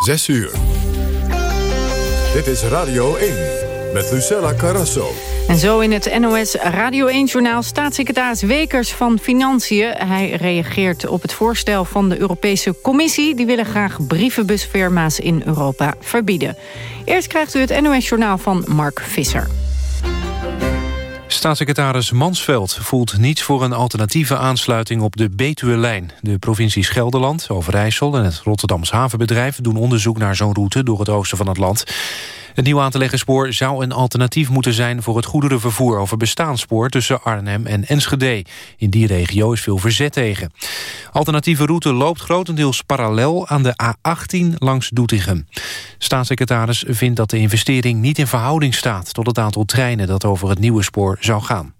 6 uur. Dit is Radio 1 met Lucella Carrasso. En zo in het NOS Radio 1-journaal staatssecretaris Wekers van Financiën. Hij reageert op het voorstel van de Europese Commissie. Die willen graag brievenbusfirma's in Europa verbieden. Eerst krijgt u het NOS-journaal van Mark Visser. Staatssecretaris Mansveld voelt niets voor een alternatieve aansluiting op de Betuwe-lijn. De provincies Gelderland, Overijssel en het Rotterdams havenbedrijf doen onderzoek naar zo'n route door het oosten van het land. Het nieuw aan te leggen spoor zou een alternatief moeten zijn... voor het goederenvervoer over bestaanspoor tussen Arnhem en Enschede. In die regio is veel verzet tegen. Alternatieve route loopt grotendeels parallel aan de A18 langs Doetinchem. Staatssecretaris vindt dat de investering niet in verhouding staat... tot het aantal treinen dat over het nieuwe spoor zou gaan.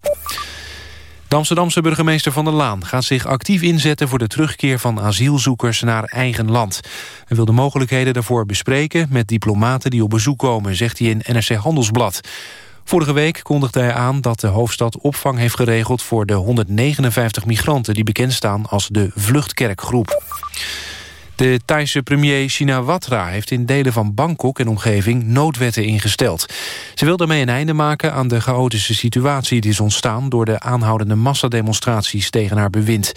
De Amsterdamse burgemeester Van der Laan gaat zich actief inzetten... voor de terugkeer van asielzoekers naar eigen land. Hij wil de mogelijkheden daarvoor bespreken... met diplomaten die op bezoek komen, zegt hij in NRC Handelsblad. Vorige week kondigde hij aan dat de hoofdstad opvang heeft geregeld... voor de 159 migranten die bekend staan als de Vluchtkerkgroep. De Thaise premier Shinawatra heeft in delen van Bangkok en omgeving noodwetten ingesteld. Ze wil daarmee een einde maken aan de chaotische situatie die is ontstaan door de aanhoudende massademonstraties tegen haar bewind.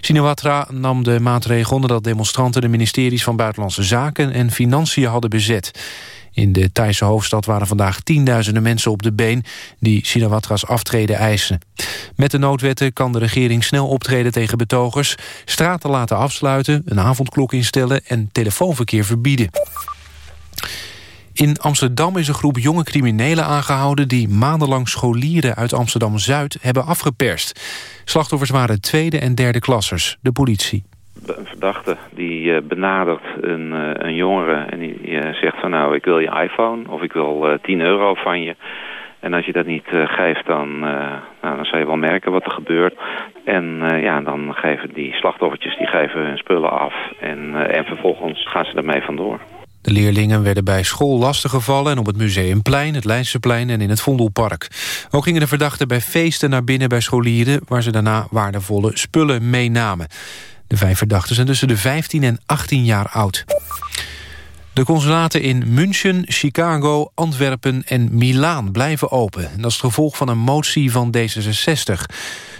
Shinawatra nam de maatregel nadat demonstranten de ministeries van Buitenlandse Zaken en Financiën hadden bezet. In de Thaise hoofdstad waren vandaag tienduizenden mensen op de been... die Shinawatras aftreden eisen. Met de noodwetten kan de regering snel optreden tegen betogers... straten laten afsluiten, een avondklok instellen... en telefoonverkeer verbieden. In Amsterdam is een groep jonge criminelen aangehouden... die maandenlang scholieren uit Amsterdam-Zuid hebben afgeperst. Slachtoffers waren tweede en derde klassers, de politie een verdachte die uh, benadert een, uh, een jongere en die uh, zegt van nou ik wil je iPhone of ik wil 10 euro van je. En als je dat niet geeft dan, nou, dan zal je wel merken wat er gebeurt. En ja, dan geven die slachtoffertjes die geven hun spullen af en, en vervolgens gaan ze ermee vandoor. De leerlingen werden bij school lastiggevallen... en op het Museumplein, het Leidseplein en in het Vondelpark. Ook gingen de verdachten bij feesten naar binnen bij scholieren... waar ze daarna waardevolle spullen meenamen. De vijf verdachten zijn tussen de 15 en 18 jaar oud. De consulaten in München, Chicago, Antwerpen en Milaan blijven open. Dat is het gevolg van een motie van D66.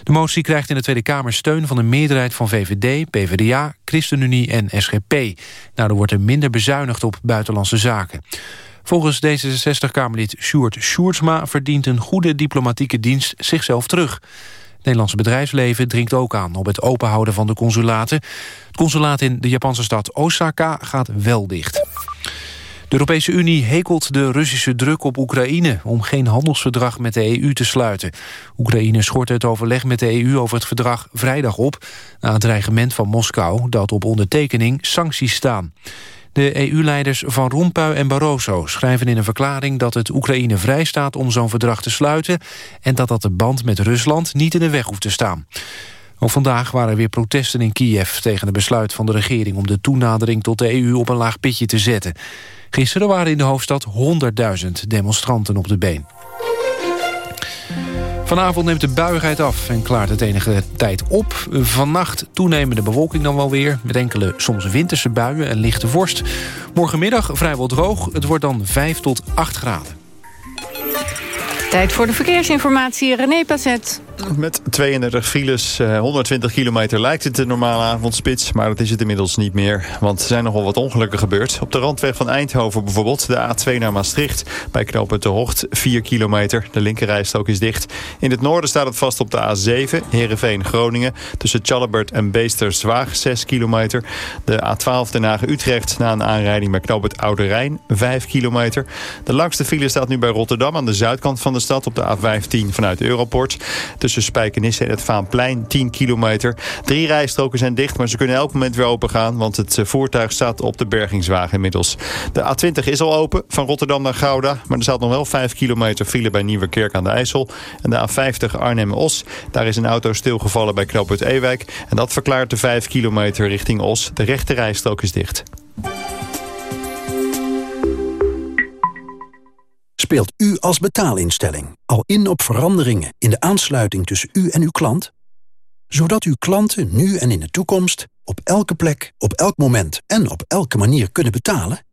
De motie krijgt in de Tweede Kamer steun van een meerderheid van VVD, PvdA, ChristenUnie en SGP. Daardoor wordt er minder bezuinigd op buitenlandse zaken. Volgens D66-Kamerlid Sjoerd Sjoerdsma verdient een goede diplomatieke dienst zichzelf terug. Het Nederlandse bedrijfsleven dringt ook aan op het openhouden van de consulaten. Het consulaat in de Japanse stad Osaka gaat wel dicht. De Europese Unie hekelt de Russische druk op Oekraïne... om geen handelsverdrag met de EU te sluiten. Oekraïne schort het overleg met de EU over het verdrag vrijdag op... na het dreigement van Moskou dat op ondertekening sancties staan. De EU-leiders Van Rompuy en Barroso schrijven in een verklaring... dat het Oekraïne vrijstaat om zo'n verdrag te sluiten... en dat dat de band met Rusland niet in de weg hoeft te staan. Ook vandaag waren er weer protesten in Kiev... tegen het besluit van de regering om de toenadering tot de EU op een laag pitje te zetten. Gisteren waren in de hoofdstad 100.000 demonstranten op de been. Vanavond neemt de buigheid af en klaart het enige tijd op. Vannacht toenemende bewolking dan wel weer... met enkele soms winterse buien en lichte vorst. Morgenmiddag vrijwel droog. Het wordt dan 5 tot 8 graden. Tijd voor de verkeersinformatie. René Passet. Met 32 files, 120 eh, kilometer lijkt het de normale avondspits... maar dat is het inmiddels niet meer, want er zijn nogal wat ongelukken gebeurd. Op de randweg van Eindhoven bijvoorbeeld, de A2 naar Maastricht... bij knooppunt de Hocht, 4 kilometer. De linkerrijstrook is dicht. In het noorden staat het vast op de A7, Heerenveen-Groningen... tussen Chalabert en Beesterswaag, 6 kilometer. De A12 Den Haag-Utrecht na een aanrijding bij knooppunt Oude Rijn, 5 kilometer. De langste file staat nu bij Rotterdam aan de zuidkant van de stad... op de A15 vanuit Europort... Tussen Spijkenisse en het Vaanplein 10 kilometer. Drie rijstroken zijn dicht, maar ze kunnen elk moment weer open gaan... want het eh, voertuig staat op de bergingswagen inmiddels. De A20 is al open, van Rotterdam naar Gouda... maar er staat nog wel 5 kilometer file bij Nieuwerkerk aan de IJssel. En de A50 Arnhem-Os, daar is een auto stilgevallen bij knooppunt Ewijk... en dat verklaart de 5 kilometer richting Os. De rechte rijstrook is dicht. Speelt u als betaalinstelling al in op veranderingen in de aansluiting tussen u en uw klant? Zodat uw klanten nu en in de toekomst op elke plek, op elk moment en op elke manier kunnen betalen?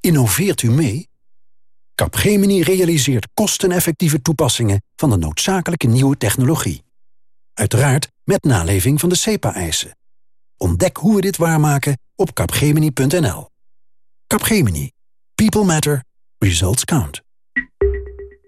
Innoveert u mee? Capgemini realiseert kosteneffectieve toepassingen van de noodzakelijke nieuwe technologie. Uiteraard met naleving van de CEPA-eisen. Ontdek hoe we dit waarmaken op capgemini.nl. Capgemini. People matter. Results count.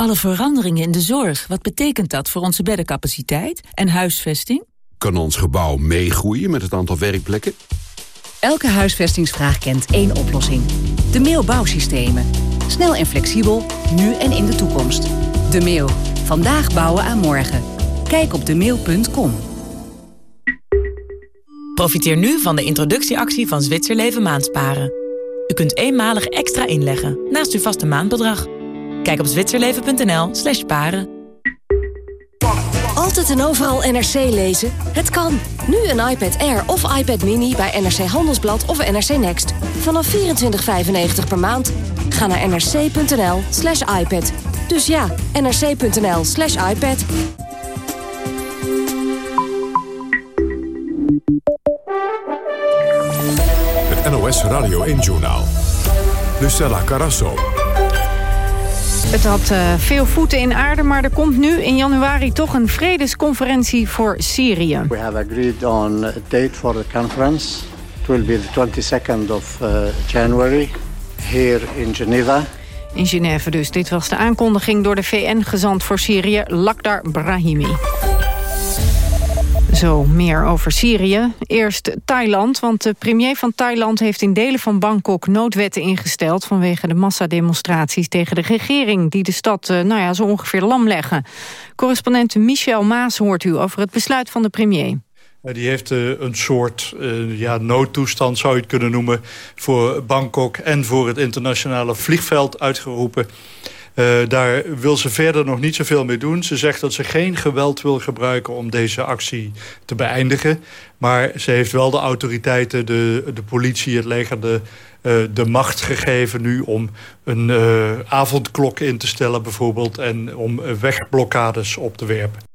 Alle veranderingen in de zorg, wat betekent dat voor onze beddencapaciteit en huisvesting? Kan ons gebouw meegroeien met het aantal werkplekken? Elke huisvestingsvraag kent één oplossing. De Meo Bouwsystemen. Snel en flexibel, nu en in de toekomst. De Meo. Vandaag bouwen aan morgen. Kijk op demeel.com. Profiteer nu van de introductieactie van Zwitserleven Maandsparen. U kunt eenmalig extra inleggen naast uw vaste maandbedrag. Kijk op zwitserleven.nl slash sparen. Altijd en overal NRC lezen? Het kan. Nu een iPad Air of iPad Mini bij NRC Handelsblad of NRC Next. Vanaf 24,95 per maand. Ga naar nrc.nl slash iPad. Dus ja, nrc.nl slash iPad. Het NOS Radio 1-journaal. Lucella Carasso. Het had uh, veel voeten in aarde, maar er komt nu in januari toch een vredesconferentie voor Syrië. We have agreed on a date for the conference. It will be the 22nd of uh, January here in Geneva. In Genève dus. Dit was de aankondiging door de VN-gezant voor Syrië, Lakhdar Brahimi. Zo, meer over Syrië. Eerst Thailand, want de premier van Thailand heeft in delen van Bangkok noodwetten ingesteld vanwege de massademonstraties tegen de regering die de stad nou ja, zo ongeveer lam leggen. Correspondent Michel Maas hoort u over het besluit van de premier. Die heeft een soort uh, ja, noodtoestand, zou je het kunnen noemen... voor Bangkok en voor het internationale vliegveld uitgeroepen. Uh, daar wil ze verder nog niet zoveel mee doen. Ze zegt dat ze geen geweld wil gebruiken om deze actie te beëindigen. Maar ze heeft wel de autoriteiten, de, de politie, het leger... de, uh, de macht gegeven nu om een uh, avondklok in te stellen bijvoorbeeld... en om wegblokkades op te werpen.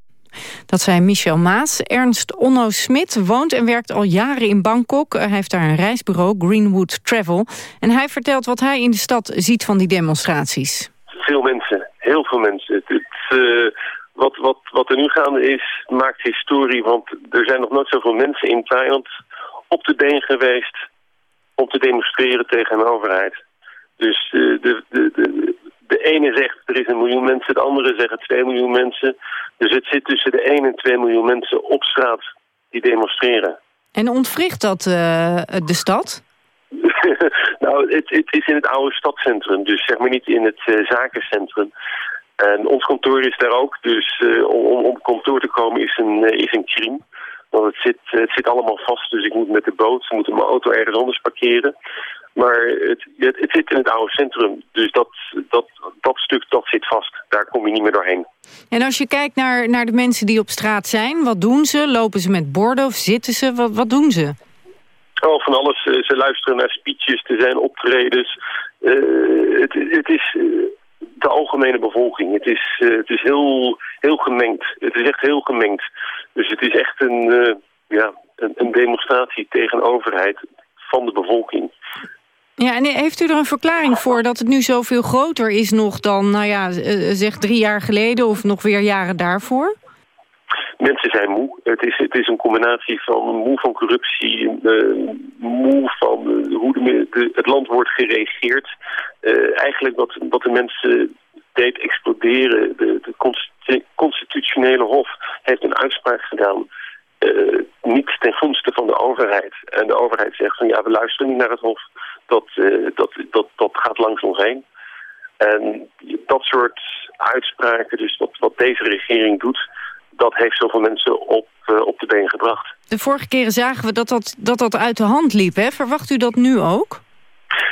Dat zei Michel Maas. Ernst Onno Smit woont en werkt al jaren in Bangkok. Hij heeft daar een reisbureau, Greenwood Travel. En hij vertelt wat hij in de stad ziet van die demonstraties veel mensen, heel veel mensen. Het, uh, wat, wat, wat er nu gaande is, maakt historie. Want er zijn nog nooit zoveel mensen in Thailand op de been geweest... om te demonstreren tegen een overheid. Dus uh, de, de, de, de ene zegt er is een miljoen mensen, de andere zeggen 2 miljoen mensen. Dus het zit tussen de 1 en 2 miljoen mensen op straat die demonstreren. En ontwricht dat uh, de stad? nou, het, het, is in het oude stadcentrum, dus zeg maar niet in het uh, zakencentrum. En ons kantoor is daar ook, dus uh, om, om kantoor te komen is een, uh, is een crime. Want het zit, het zit allemaal vast, dus ik moet met de boot, ik moet mijn auto ergens anders parkeren. Maar het, het, het, zit in het oude centrum, dus dat, dat, dat stuk dat zit vast. Daar kom je niet meer doorheen. En als je kijkt naar, naar de mensen die op straat zijn, wat doen ze? Lopen ze met borden of zitten ze? Wat, wat doen ze? Oh, van alles. Ze luisteren naar speeches, er zijn optredens. Uh, het, het, is de algemene bevolking. Het is, uh, het is heel, heel gemengd. Het is echt heel gemengd. Dus het is echt een, uh, ja, een, een demonstratie tegen overheid van de bevolking. Ja, en heeft u er een verklaring voor dat het nu zoveel groter is nog dan, nou ja, zeg drie jaar geleden of nog weer jaren daarvoor? Mensen zijn moe. Het is, het is een combinatie van moe van corruptie, uh, moe van uh, hoe de, de, het land wordt geregeerd. Uh, eigenlijk wat, wat de mensen deed exploderen. De, de constitutionele hof heeft een uitspraak gedaan. niet ten gunste van de overheid. En de overheid zegt van ja, we luisteren niet naar het hof. Dat, dat, dat, dat gaat langs ons heen. En dat soort uitspraken, dus wat, wat deze regering doet dat heeft zoveel mensen op, uh, op de been gebracht. De vorige keren zagen we dat dat, dat dat uit de hand liep. Hè? Verwacht u dat nu ook?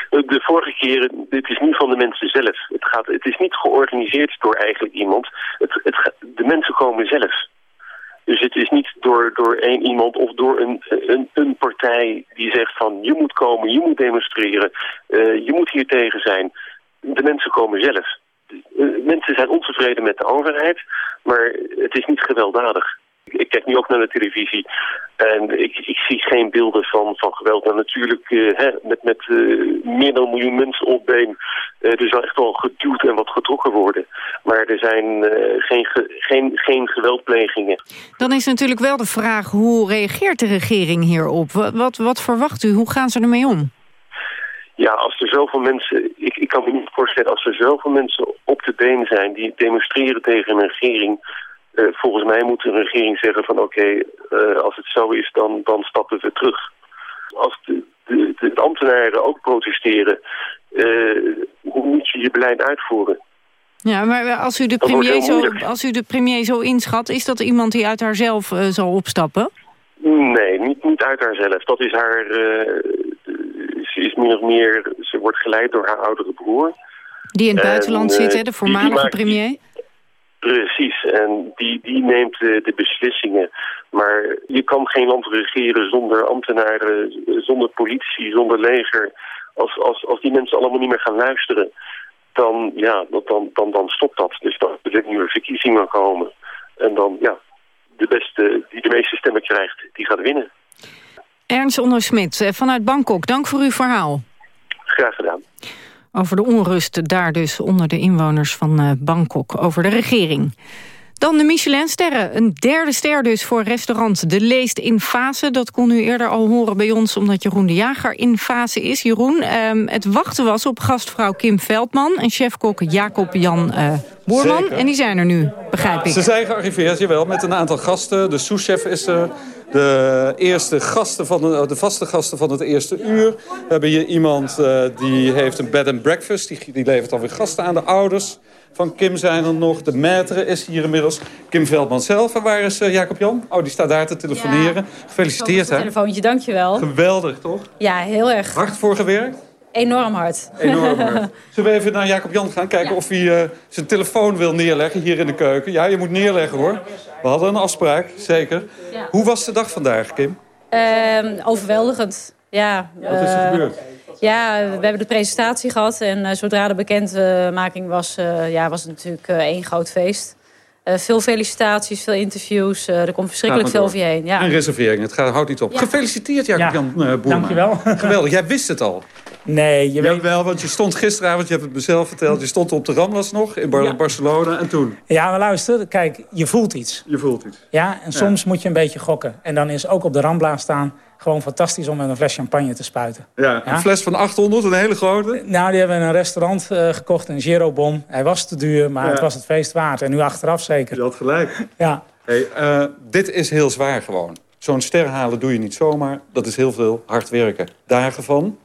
De vorige keren, dit is niet van de mensen zelf. Het, gaat, het is niet georganiseerd door eigenlijk iemand. Het, het, de mensen komen zelf. Dus het is niet door, door één iemand of door een, een, een partij die zegt van je moet komen, je moet demonstreren, uh, je moet hier tegen zijn. De mensen komen zelf. Uh, mensen zijn ontevreden met de overheid, maar het is niet gewelddadig ik kijk nu ook naar de televisie en ik, ik zie geen beelden van, van geweld. En natuurlijk uh, hè, met, met uh, meer dan een miljoen mensen op been, uh, er zal echt wel geduwd en wat getrokken worden. Maar er zijn geen, geen, geen geweldplegingen. Dan is natuurlijk wel de vraag, hoe reageert de regering hierop? Wat, wat, wat verwacht u? Hoe gaan ze ermee om? Ja, als er zoveel mensen... Ik, ik kan me niet voorstellen, als er zoveel mensen op de been zijn... die demonstreren tegen een regering volgens mij moet de regering zeggen van oké, okay, uh, als het zo is, dan, dan stappen we terug. Als de, de, de ambtenaren ook protesteren, uh, hoe moet je je beleid uitvoeren? Ja, maar als u de premier, zo, als u de premier zo inschat, is dat iemand die uit haarzelf uh, zal opstappen? Nee, niet, niet uit haarzelf. Dat is haar... ze is min of meer... Ze wordt geleid door haar oudere broer. Die in het buitenland zit, hè, de voormalige premier? Precies, en die, die neemt de, de, beslissingen. Maar je kan geen land regeren zonder ambtenaren, zonder politie, zonder leger. Als, als, als die mensen allemaal niet meer gaan luisteren, dan, ja, dan, dan, dan stopt dat. Dus dan er nieuwe verkiezingen komen. En dan, ja, de beste die de meeste stemmen krijgt, die gaat winnen. Ernst Ondersmit eh, vanuit Bangkok, dank voor uw verhaal. Graag gedaan. Over de onrust daar dus onder de inwoners van uh, Bangkok. Over de regering. Dan de Michelin-sterren. Een derde ster dus voor restaurant De Leest in Fase. Dat kon u eerder al horen bij ons, omdat Jeroen de Jager in fase is. Jeroen, um, het wachten was op gastvrouw Kim Veldman... en chefkok Jacob-Jan uh, Boerman. Zeker. En die zijn er nu, begrijp ik. Ze zijn gearriveerd, jawel, met een aantal gasten. De souschef is er, de, eerste gasten van de, de, vaste gasten van het eerste uur. We hebben hier iemand uh, die heeft een bed and breakfast. Die, die levert alweer gasten aan de ouders van Kim zijn er nog. De maître is hier inmiddels. Kim Veldman zelf. En waar is uh, Jacob-Jan? Oh, die staat daar te telefoneren. Ja. Gefeliciteerd, hè? telefoontje, dankjewel. Geweldig, toch? Ja, heel erg. Hard voor gewerkt? Enorm hard. Enorm hard. Zullen we even naar Jacob-Jan gaan? Kijken ja. of hij uh, zijn telefoon wil neerleggen hier in de keuken. Ja, je moet neerleggen, hoor. We hadden een afspraak, zeker. Ja. Hoe was de dag vandaag, Kim? Uh, overweldigend. Ja, Wat is er gebeurd? Ja, we hebben de presentatie gehad. En uh, zodra de bekendmaking was, uh, ja, was het natuurlijk uh, één groot feest. veel felicitaties, veel interviews. er komt verschrikkelijk veel over je heen. Ja. En reserveringen, het gaat, houdt niet op. Ja. Gefeliciteerd, Jacob-Jan ja. Boerma. Dankjewel. Geweldig, jij wist het al. Nee, je weet... wel, want je stond gisteravond, je hebt het mezelf verteld... je stond op de Ramblas nog in Bar ja. Barcelona en toen? Ja, maar luister, kijk, je voelt iets. Je voelt iets. Ja, en soms ja. moet je een beetje gokken. En dan is ook op de Rambla staan gewoon fantastisch om met een fles champagne te spuiten. Ja, een fles van 800, een hele grote? Nou, die hebben we in een restaurant uh, gekocht, een Girobon. Hij was te duur, maar ja. het was het feest waard. En nu achteraf zeker. Je had gelijk. Ja. Hey, uh, dit is heel zwaar gewoon. Zo'n ster halen doe je niet zomaar. Dat is heel veel hard werken. Dagen van?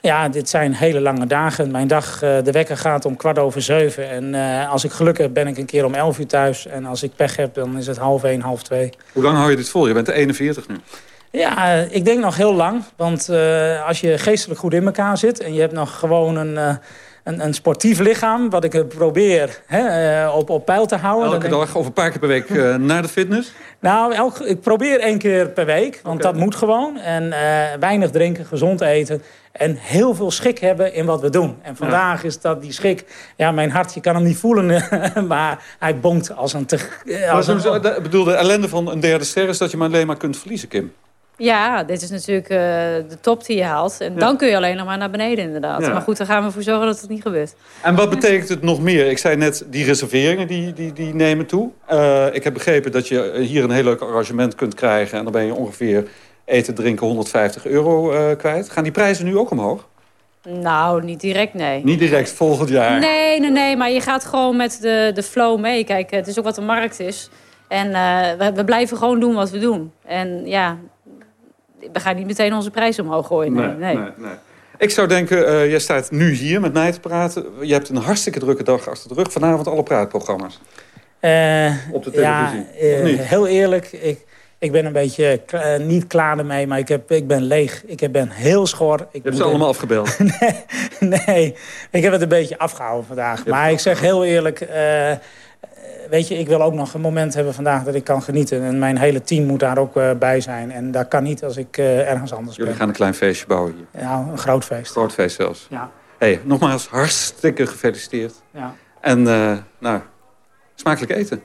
Ja, dit zijn hele lange dagen. Mijn dag, uh, de wekker gaat om kwart over zeven. En uh, als ik geluk heb, ben ik een keer om elf uur thuis. En als ik pech heb, dan is het half één, half twee. Hoe lang hou je dit vol? Je bent de 41 nu. Ja, ik denk nog heel lang. Want uh, als je geestelijk goed in elkaar zit... en je hebt nog gewoon een, uh, een, een, sportief lichaam... wat ik probeer hè, uh, op, op peil te houden. Elke dag of een paar keer per week naar de fitness? Nou, elk, ik probeer één keer per week. Want okay. dat moet gewoon. En weinig drinken, gezond eten... En heel veel schik hebben in wat we doen. En vandaag is dat die schik... Ja, mijn hart, je kan hem niet voelen. maar hij bonkt als een... Te, als een... Ik bedoel, de ellende van een derde ster... is dat je maar alleen maar kunt verliezen, Kim. Ja, dit is natuurlijk uh, de top die je haalt. En ja. dan kun je alleen nog maar naar beneden inderdaad. Ja. Maar goed, daar gaan we voor zorgen dat het niet gebeurt. En wat betekent het nog meer? Ik zei net, die reserveringen die, die, die nemen toe. Uh, ik heb begrepen dat je hier een heel leuk arrangement kunt krijgen. En dan ben je ongeveer eten, drinken 150 euro uh, kwijt. Gaan die prijzen nu ook omhoog? Nou, niet direct, nee. Niet direct, volgend jaar? Nee, nee, nee. Maar je gaat gewoon met de, de flow mee. Kijk, het is ook wat de markt is. En we, we blijven gewoon doen wat we doen. En ja, we gaan niet meteen onze prijs omhoog gooien. Nee, nee. nee, nee. Ik zou denken, uh, jij staat nu hier met mij te praten. Je hebt een hartstikke drukke dag achter de rug. Vanavond alle praatprogramma's. Uh, Op de televisie. Ja, uh, heel eerlijk, ik, ik ben een beetje niet klaar ermee, maar ik, heb, ik ben leeg. Ik ben heel schor. Ik je hebt ze allemaal afgebeld? nee, nee, ik heb het een beetje afgehouden vandaag. Maar ik zeg heel eerlijk weet je, ik wil ook nog een moment hebben vandaag dat ik kan genieten. En mijn hele team moet daar ook uh, bij zijn. En dat kan niet als ik uh, ergens anders Jullie gaan een klein feestje bouwen hier? Ja, een groot feest. Groot feest zelfs? Ja. hey, nogmaals hartstikke gefeliciteerd. Ja. En uh, nou, smakelijk eten.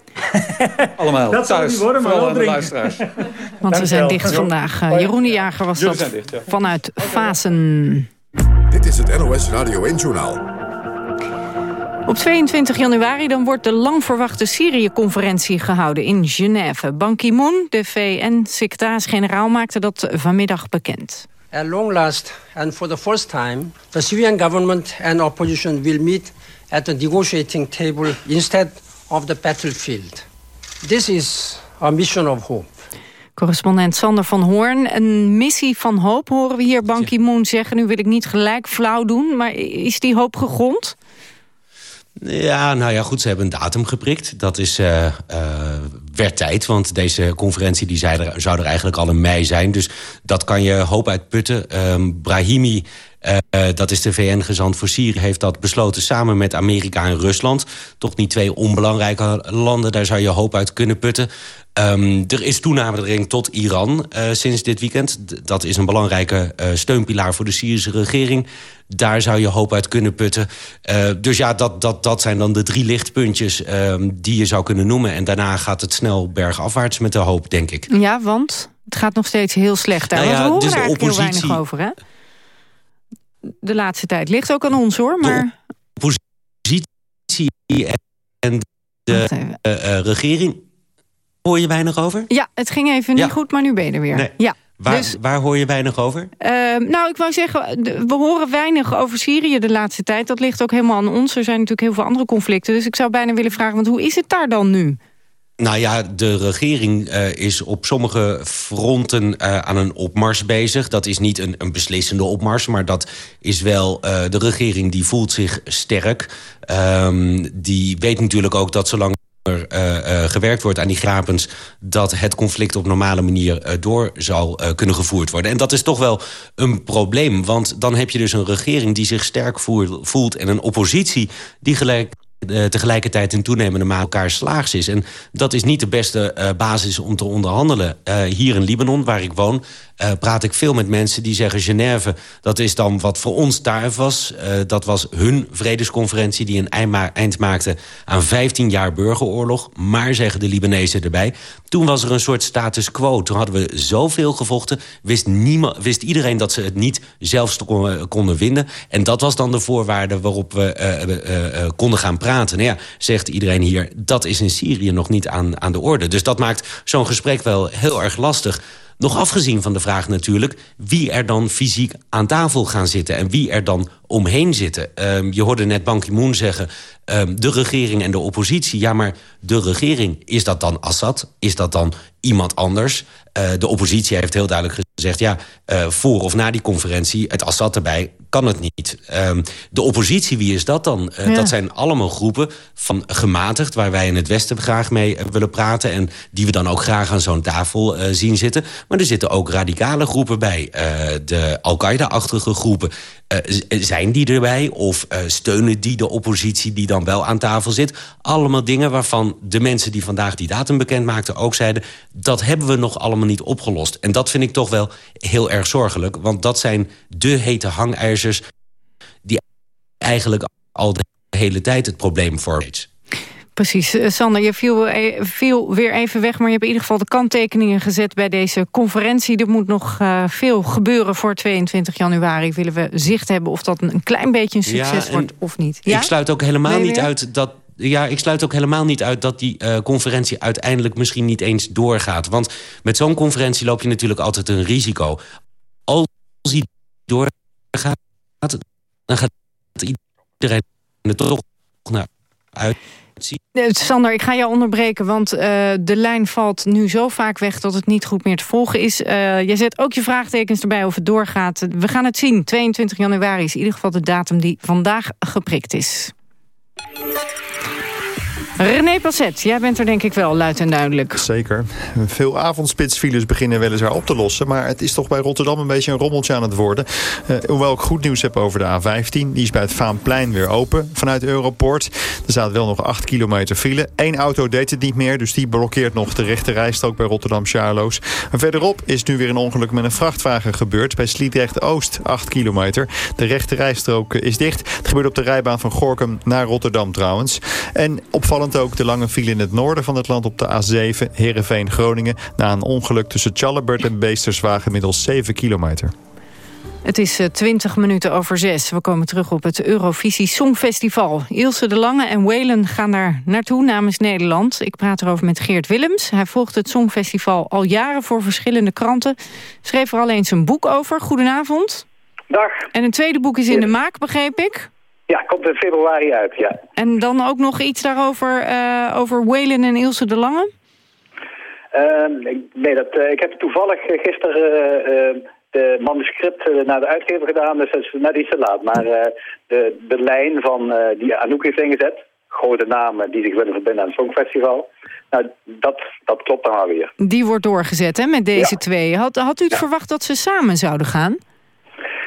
Allemaal dat thuis, zal worden, maar vooral aan de luisteraars. Want we zijn dicht vandaag. Jeroen de Jager was Jullie dat zijn dicht, ja. vanuit Fasen. Dit is het NOS Radio 1-journaal. Op 22 januari dan wordt de lang verwachte Syrië-conferentie gehouden in Genève. Ban Ki-moon, de VN-secretaris-generaal, maakte dat vanmiddag bekend. At long last and for the first time, the Syrian government and opposition will meet at the negotiating table instead of the battlefield. This is a mission of hope. Correspondent Sander van Hoorn. Een missie van hoop horen we hier Ban Ki-moon zeggen. Nu wil ik niet gelijk flauw doen, maar is die hoop gegrond? Ja, nou ja, goed, ze hebben een datum geprikt. Dat is, uh, uh, werd tijd, want deze conferentie die zei er, zou er eigenlijk al in mei zijn. Dus dat kan je hoop uitputten. Um, Brahimi, uh, dat is de VN-gezant voor Syrië... heeft dat besloten samen met Amerika en Rusland. Toch niet twee onbelangrijke landen, daar zou je hoop uit kunnen putten. Um, er is toenadering tot Iran uh, sinds dit weekend. Dat is een belangrijke uh, steunpilaar voor de Syrische regering. Daar zou je hoop uit kunnen putten. Uh, dus ja, dat, dat, dat zijn dan de drie lichtpuntjes die je zou kunnen noemen. En daarna gaat het snel bergafwaarts met de hoop, denk ik. Ja, want het gaat nog steeds heel slecht daar. Nou ja, we horen dus er eigenlijk oppositie... heel weinig over, hè? De laatste tijd ligt ook aan ons, hoor. Maar... De oppositie en de regering Hoor je weinig over? Ja, het ging even niet goed, maar nu ben je er weer. Nee. Ja. Waar, dus, waar hoor je weinig over? Uh, nou, ik wou zeggen, we horen weinig over Syrië de laatste tijd. Dat ligt ook helemaal aan ons. Er zijn natuurlijk heel veel andere conflicten. Dus ik zou bijna willen vragen, want hoe is het daar dan nu? Nou ja, de regering uh, is op sommige fronten uh, aan een opmars bezig. Dat is niet een, een beslissende opmars, maar dat is wel... Uh, de regering die voelt zich sterk. Um, die weet natuurlijk ook dat zolang er gewerkt wordt aan die grapens... dat het conflict op normale manier door zal kunnen gevoerd worden. En dat is toch wel een probleem. Want dan heb je dus een regering die zich sterk voelt... en een oppositie die gelijk uh, tegelijkertijd in toenemende mate elkaar slaags is. En dat is niet de beste uh, basis om te onderhandelen. Uh, hier in Libanon, waar ik woon, praat ik veel met mensen die zeggen... Genève, dat is dan wat voor ons daar was. dat was hun vredesconferentie die een eind maakte... aan 15 jaar burgeroorlog. Maar, zeggen de Libanezen erbij... toen was er een soort status quo. Toen hadden we zoveel gevochten. Wist, niemand, wist iedereen dat ze het niet zelfs konden winnen. En dat was dan de voorwaarde waarop we konden gaan praten praten. Nou ja, zegt iedereen hier, dat is in Syrië nog niet aan, aan de orde. Dus dat maakt zo'n gesprek wel heel erg lastig. Nog afgezien van de vraag natuurlijk... wie er dan fysiek aan tafel gaan zitten... en wie er dan omheen zitten. Um, je hoorde net Ban Ki-moon zeggen... Um, de regering en de oppositie. Ja, maar de regering, is dat dan Assad? Is dat dan iemand anders? Uh, de oppositie heeft heel duidelijk gezegd... ja, uh, voor of na die conferentie, het Assad erbij, kan het niet. Um, de oppositie, wie is dat dan? Uh, ja. Dat zijn allemaal groepen van gematigd... waar wij in het Westen graag mee willen praten... en die we dan ook graag aan zo'n tafel zien zitten. Maar er zitten ook radicale groepen bij. de Al-Qaeda-achtige groepen. Zijn die erbij? Of steunen die de oppositie die dan wel aan tafel zit? Allemaal dingen waarvan de mensen die vandaag die datum bekend maakten... ook zeiden, dat hebben we nog allemaal niet opgelost. En dat vind ik toch wel heel erg zorgelijk. Want dat zijn de hete hangijzers... die eigenlijk al de hele tijd het probleem vormen. Precies. Sander, je viel, viel, weer even weg... maar je hebt in ieder geval de kanttekeningen gezet bij deze conferentie. Er moet nog uh, veel gebeuren voor 22 januari. Willen we zicht hebben of dat een klein beetje een succes ja, wordt of niet. Ja? Ik sluit ook helemaal niet uit dat ja, ik sluit ook helemaal niet uit dat die uh, conferentie uiteindelijk misschien niet eens doorgaat. Want met zo'n conferentie loop je natuurlijk altijd een risico. Als die doorgaat, dan gaat iedereen er toch naar uit. Sander, ik ga jou onderbreken, want uh, de lijn valt nu zo vaak weg... dat het niet goed meer te volgen is. Uh, jij zet ook je vraagtekens erbij of het doorgaat. We gaan het zien. 22 januari is in ieder geval de datum die vandaag geprikt is. René Passet, jij bent er denk ik wel luid en duidelijk. Zeker. Veel avondspitsfiles beginnen weliswaar op te lossen... maar het is toch bij Rotterdam een beetje een rommeltje aan het worden. Uh, hoewel ik goed nieuws heb over de A15. Die is bij het Vaanplein weer open vanuit Europoort. Er staat wel nog 8 kilometer file. Eén auto deed het niet meer, dus die blokkeert nog de rechte rijstrook bij Rotterdam-Charloes. Verderop is nu weer een ongeluk met een vrachtwagen gebeurd... bij Sliedrecht-Oost, 8 kilometer. De rechte rijstrook is dicht. Het gebeurt op de rijbaan van Gorkum naar Rotterdam trouwens. En opvallend ook de lange file in het noorden van het land op de A7, Heerenveen-Groningen... na een ongeluk tussen Tjallebert en Beesterswagen inmiddels 7 kilometer. Het is 20 eh, minuten over 6. We komen terug op het Eurovisie Songfestival. Ilse de Lange en Whalen gaan daar naartoe namens Nederland. Ik praat erover met Geert Willems. Hij volgt het Songfestival al jaren voor verschillende kranten. Schreef er al eens een boek over. Goedenavond. Dag. En een tweede boek is in de maak, begreep ik? Ja, komt in februari uit, ja. En dan ook nog iets daarover, uh, over Waylon en Ilse de Lange? Uh, nee, dat, uh, ik heb toevallig gisteren de manuscript naar de uitgever gedaan, dus dat is net iets te laat. Maar de, de lijn van, die Anouk heeft ingezet, grote namen die zich willen verbinden aan het Songfestival, nou, dat, dat klopt dan alweer. Die wordt doorgezet hè, met deze twee. Had, had u het verwacht dat ze samen zouden gaan?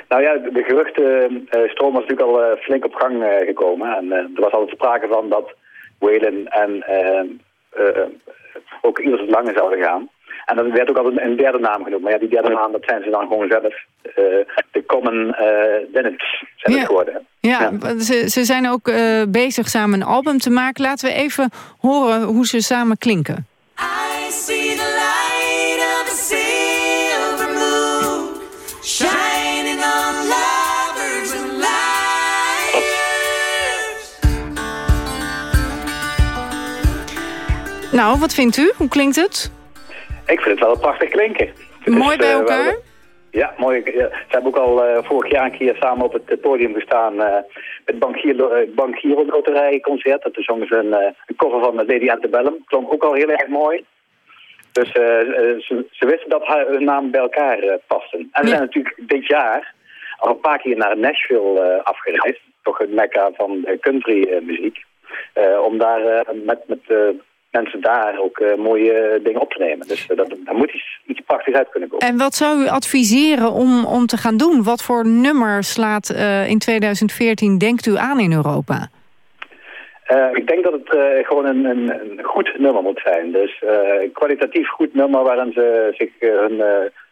Nou ja, de geruchtenstroom was natuurlijk al uh, flink op gang uh, gekomen. En uh, er was altijd sprake van dat Whalen en ook Iels Lange zouden gaan. En dan werd ook altijd een derde naam genoemd. Maar ja, die derde naam, dat zijn ze dan gewoon zelf. de Common Linnets zijn het geworden. Ja, ja. Ze, ze zijn ook bezig samen een album te maken. Laten we even horen hoe ze samen klinken. I see the Nou, wat vindt u? Hoe klinkt het? Ik vind het wel prachtig klinken. Mooi bij elkaar? Wel, ja, mooi. Ze hebben ook al uh, vorig jaar een keer samen op het podium gestaan uh, met Bankier, uh, Bankier Loterij concert. Dat is zongen ze een, een cover van Lady Antebellum. Klonk ook al heel erg mooi. Dus ze, ze, wisten dat hun namen bij elkaar pasten. En we zijn natuurlijk dit jaar al een paar keer naar Nashville afgereisd. Toch een mekka van country muziek. om daar met, met mensen daar ook uh, mooie dingen op te nemen. Dus uh, dat, daar moet iets, iets prachtigs uit kunnen komen. En wat zou u adviseren om, om te gaan doen? Wat voor nummer slaat uh, in 2014, denkt u, aan in Europa? ik denk dat het gewoon een, een, een, goed nummer moet zijn. Dus een kwalitatief goed nummer waarin ze zich hun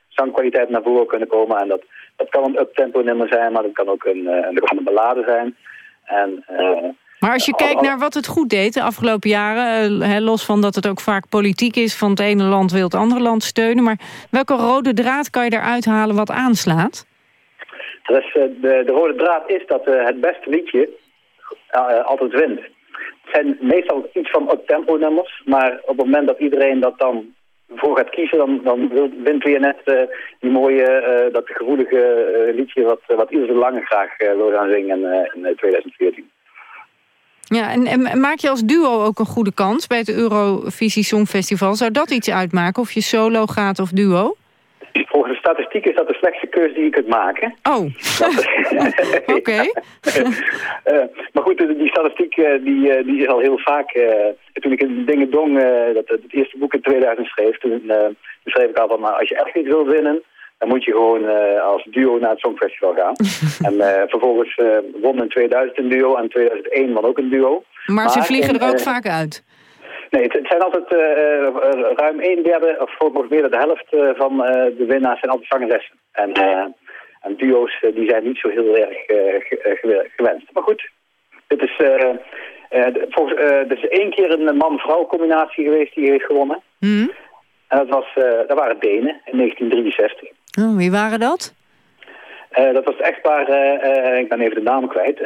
zangkwaliteit naar voren kunnen komen. En dat, dat kan een uptempo nummer zijn, maar dat kan ook een, een, een ballade zijn. En maar als je kijkt naar wat het goed deed de afgelopen jaren... Uh, los van dat het ook vaak politiek is... van het ene land wil het andere land steunen... maar welke rode draad kan je eruit halen wat aanslaat? Dus, de, de, rode draad is dat uh, het beste liedje altijd wint. Het zijn meestal iets van up-tempo nummers... maar op het moment dat iedereen dat dan voor gaat kiezen... dan, dan wint weer net die mooie, dat gevoelige liedje... wat, wat Lange graag wil gaan zingen in 2014. Ja, en, en, maak je als duo ook een goede kans bij het Eurovisie Songfestival? Zou dat iets uitmaken of je solo gaat of duo? Volgens de statistiek is dat de slechtste keuze die je kunt maken. Oh, oké. uh, maar goed, die statistiek uh, die, uh, die is al heel vaak... toen ik in Dingen Dong, dat, het eerste boek in 2000 schreef... toen schreef ik al van, nou, als je echt niet wil winnen dan moet je gewoon uh, als duo naar het Songfestival gaan. en uh, vervolgens uh, won in 2000 een duo en 2001 won ook een duo. Maar, maar ze vliegen er ook vaak uit? Nee, het, het zijn altijd ruim een derde, of nog meer dan de helft van de winnaars zijn altijd zangeressen. En, en duo's die zijn niet zo heel erg gewenst. Maar goed, het is, volgens, er is één keer een man-vrouw combinatie geweest die heeft gewonnen. Mm. En dat, was, dat waren Denen in 1963. Oh, wie waren dat? Uh, dat was het echtpaar, uh, ik ben even de naam kwijt.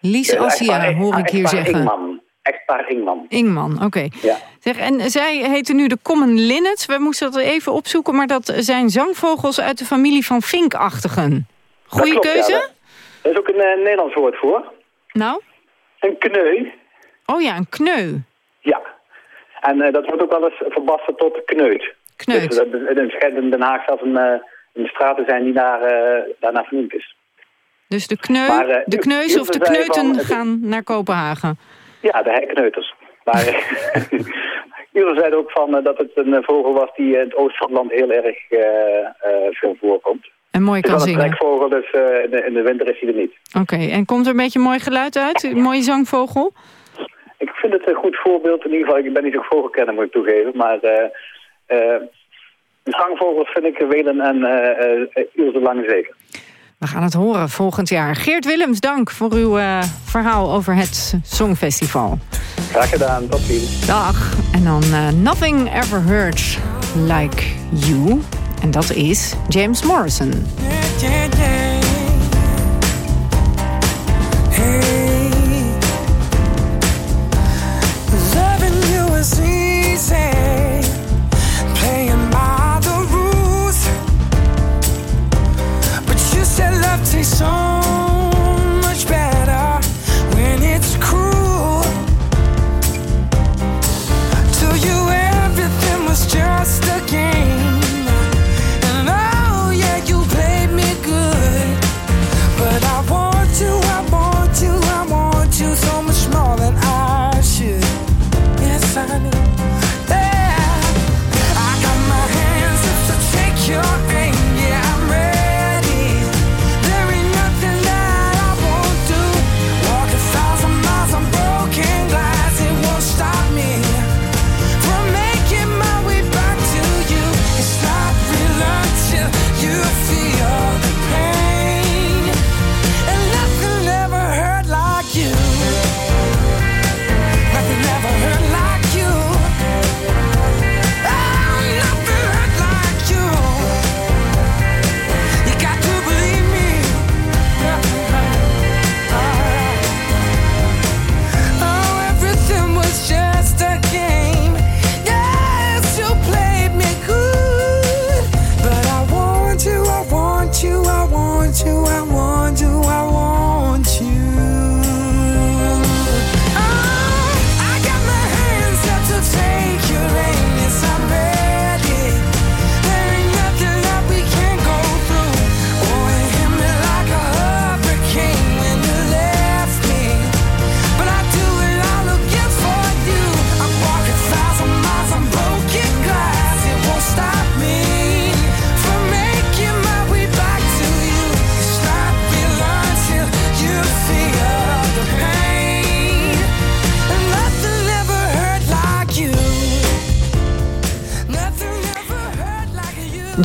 Lies Assia, hoor ik hier zeggen. Ingman. Echtpaar Ingman. Ingman, oké. Okay. Ja. Zeg, en zij heten nu de Common Linnets. We moesten dat even opzoeken, maar dat zijn zangvogels uit de familie van vinkachtigen. Goeie klopt, keuze? Ja, dat, is ook een Nederlands woord voor. Nou? Een kneu. Oh ja, een kneu. Ja. En dat wordt ook wel eens verbasterd tot kneut. Kneut. Dus, in Den Haag zelfs een, uh, een straat te zijn die naar, uh, daarna vernoemd is. Dus de, kneu, maar, uh, de kneus of de kneuten van, gaan naar Kopenhagen? Ja, de herkneuters. Maar Iedereen zei ook van, dat het een vogel was die in het oosten van het land heel erg veel voorkomt. En mooi kan zingen. een trekvogel, dus in de, in, de, winter is hij er niet. Oké, en komt er een beetje mooi geluid uit? Een mooie zangvogel? Ik vind het een goed voorbeeld. In ieder geval, ik ben niet zo'n vogelkenner, moet ik toegeven. Maar de zangvogels vind ik Welen en uh, Ilse Lang zeker. We gaan het horen volgend jaar. Geert Willems, dank voor uw uh, verhaal over het Songfestival. Graag gedaan, tot ziens. Dag. En dan uh, Nothing Ever Hurts Like You. En dat is James Morrison. Yeah, yeah, yeah. Hey.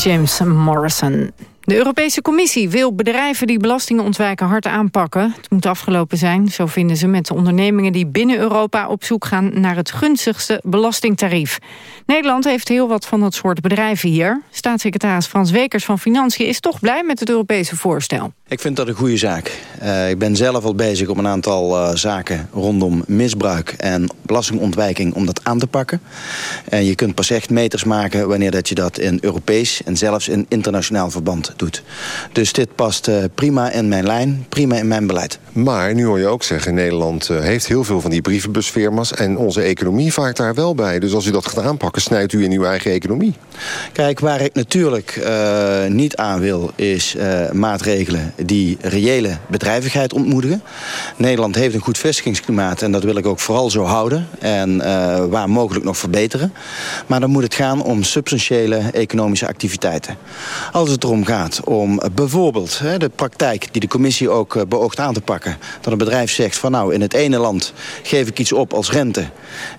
James Morrison. De Europese Commissie wil bedrijven die belastingen ontwijken hard aanpakken. Het moet afgelopen zijn, zo vinden ze met de ondernemingen die binnen Europa op zoek gaan naar het gunstigste belastingtarief. Nederland heeft heel wat van dat soort bedrijven hier. Staatssecretaris Frans Wekers van Financiën is toch blij met het Europese voorstel. Ik vind dat een goede zaak. Uh, ik ben zelf al bezig om een aantal uh, zaken rondom misbruik en belastingontwijking om dat aan te pakken. En je kunt pas echt meters maken wanneer dat je dat in Europees en zelfs in internationaal verband doet. Dus dit past uh, prima in mijn lijn, prima in mijn beleid. Maar nu hoor je ook zeggen, Nederland heeft heel veel van die brievenbusfirma's en onze economie vaart daar wel bij. Dus als u dat gaat aanpakken, snijdt u in uw eigen economie. Kijk, waar ik natuurlijk niet aan wil is maatregelen die reële bedrijvigheid ontmoedigen. Nederland heeft een goed vestigingsklimaat en dat wil ik ook vooral zo houden. En uh, waar mogelijk nog verbeteren. Maar dan moet het gaan om substantiële economische activiteiten. Als het erom gaat om bijvoorbeeld hè, de praktijk die de commissie ook uh, beoogt aan te pakken. Dat een bedrijf zegt van nou in het ene land geef ik iets op als rente.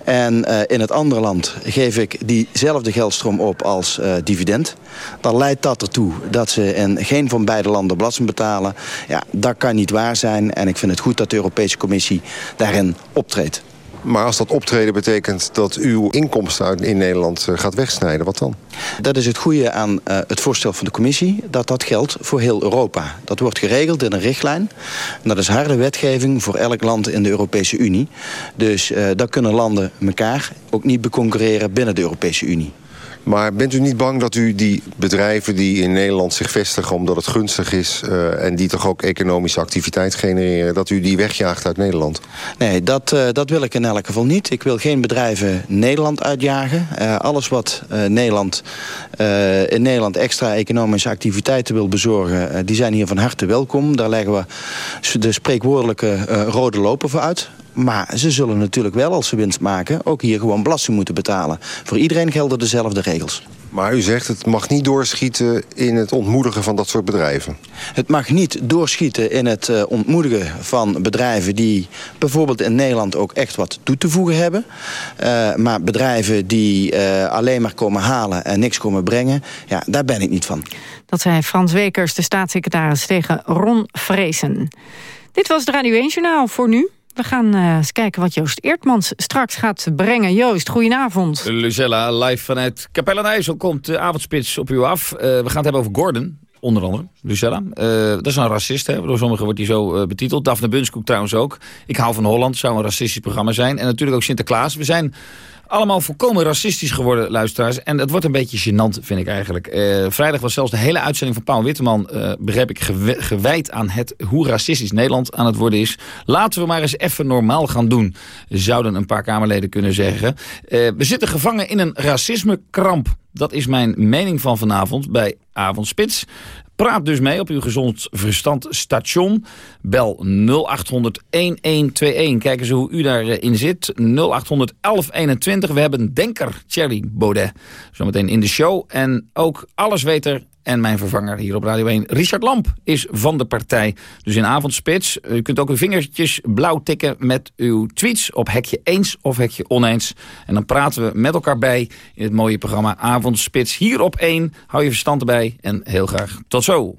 En uh, in het andere land geef ik diezelfde geldstroom op als dividend. Dan leidt dat ertoe dat ze in geen van beide landen belasting betalen ja, dat kan niet waar zijn. En ik vind het goed dat de Europese Commissie daarin optreedt. Maar als dat optreden betekent dat uw inkomsten in Nederland eh, gaat wegsnijden, wat dan? Dat is het goede aan uh, het voorstel van de commissie, dat dat geldt voor heel Europa. Dat wordt geregeld in een richtlijn. Dat is harde wetgeving voor elk land in de Europese Unie. Dus uh, kunnen landen elkaar ook niet beconcurreren binnen de Europese Unie. Maar bent u niet bang dat u die bedrijven die in Nederland zich vestigen... omdat het gunstig is uh, en die toch ook economische activiteit genereren... dat u die wegjaagt uit Nederland? Nee, dat, uh, dat wil ik in elk geval niet. Ik wil geen bedrijven Nederland uitjagen. Uh, alles wat Nederland, in Nederland extra economische activiteiten wil bezorgen... die zijn hier van harte welkom. Daar leggen we de spreekwoordelijke rode lopen voor uit Maar ze zullen natuurlijk wel, als ze winst maken... ook hier gewoon belasting moeten betalen. Voor iedereen gelden dezelfde regels. Maar u zegt het mag niet doorschieten in het ontmoedigen van dat soort bedrijven. Het mag niet doorschieten in het uh, ontmoedigen van bedrijven... die bijvoorbeeld in Nederland ook echt wat toe te voegen hebben. Uh, maar bedrijven die uh, alleen maar komen halen en niks komen brengen... ja, daar ben ik niet van. Dat zei Frans Wekers, de staatssecretaris, tegen Ron Vreesen. Dit was het Radio 1-journaal voor nu. We gaan uh, eens kijken wat Joost Eertmans straks gaat brengen. Joost, goedenavond. Lucella, live vanuit Capelle komt de avondspits op u af. Uh, we gaan het hebben over Gordon, onder andere, Lucella. Uh, dat is een racist, hè? door sommigen wordt hij zo betiteld. Daphne Bunskoek trouwens ook. Ik hou van Holland, zou een racistisch programma zijn. En natuurlijk ook Sinterklaas. We zijn allemaal volkomen racistisch geworden, luisteraars. En het wordt een beetje gênant, vind ik eigenlijk. Uh, vrijdag was zelfs de hele uitzending van Paul Witteman... Uh, ik, gewijd aan het hoe racistisch Nederland aan het worden is. Laten we maar eens even normaal gaan doen, zouden een paar Kamerleden kunnen zeggen. Uh, we zitten gevangen in een racismekramp. Dat is mijn mening van vanavond bij Avondspits. Praat dus mee op uw gezond verstand station. Bel 0800 1121. Kijk eens hoe u daarin zit. 0800 1121. We hebben denker Thierry Baudet zometeen in de show. En ook allesweter en mijn vervanger hier op Radio 1, Richard Lamp, is van de partij. Dus in avondspits. U kunt ook uw vingertjes blauw tikken met uw tweets op hekje eens of hekje oneens. En dan praten we met elkaar bij in het mooie programma Avondspits. Hier op 1. Hou je verstand erbij en heel graag tot zo.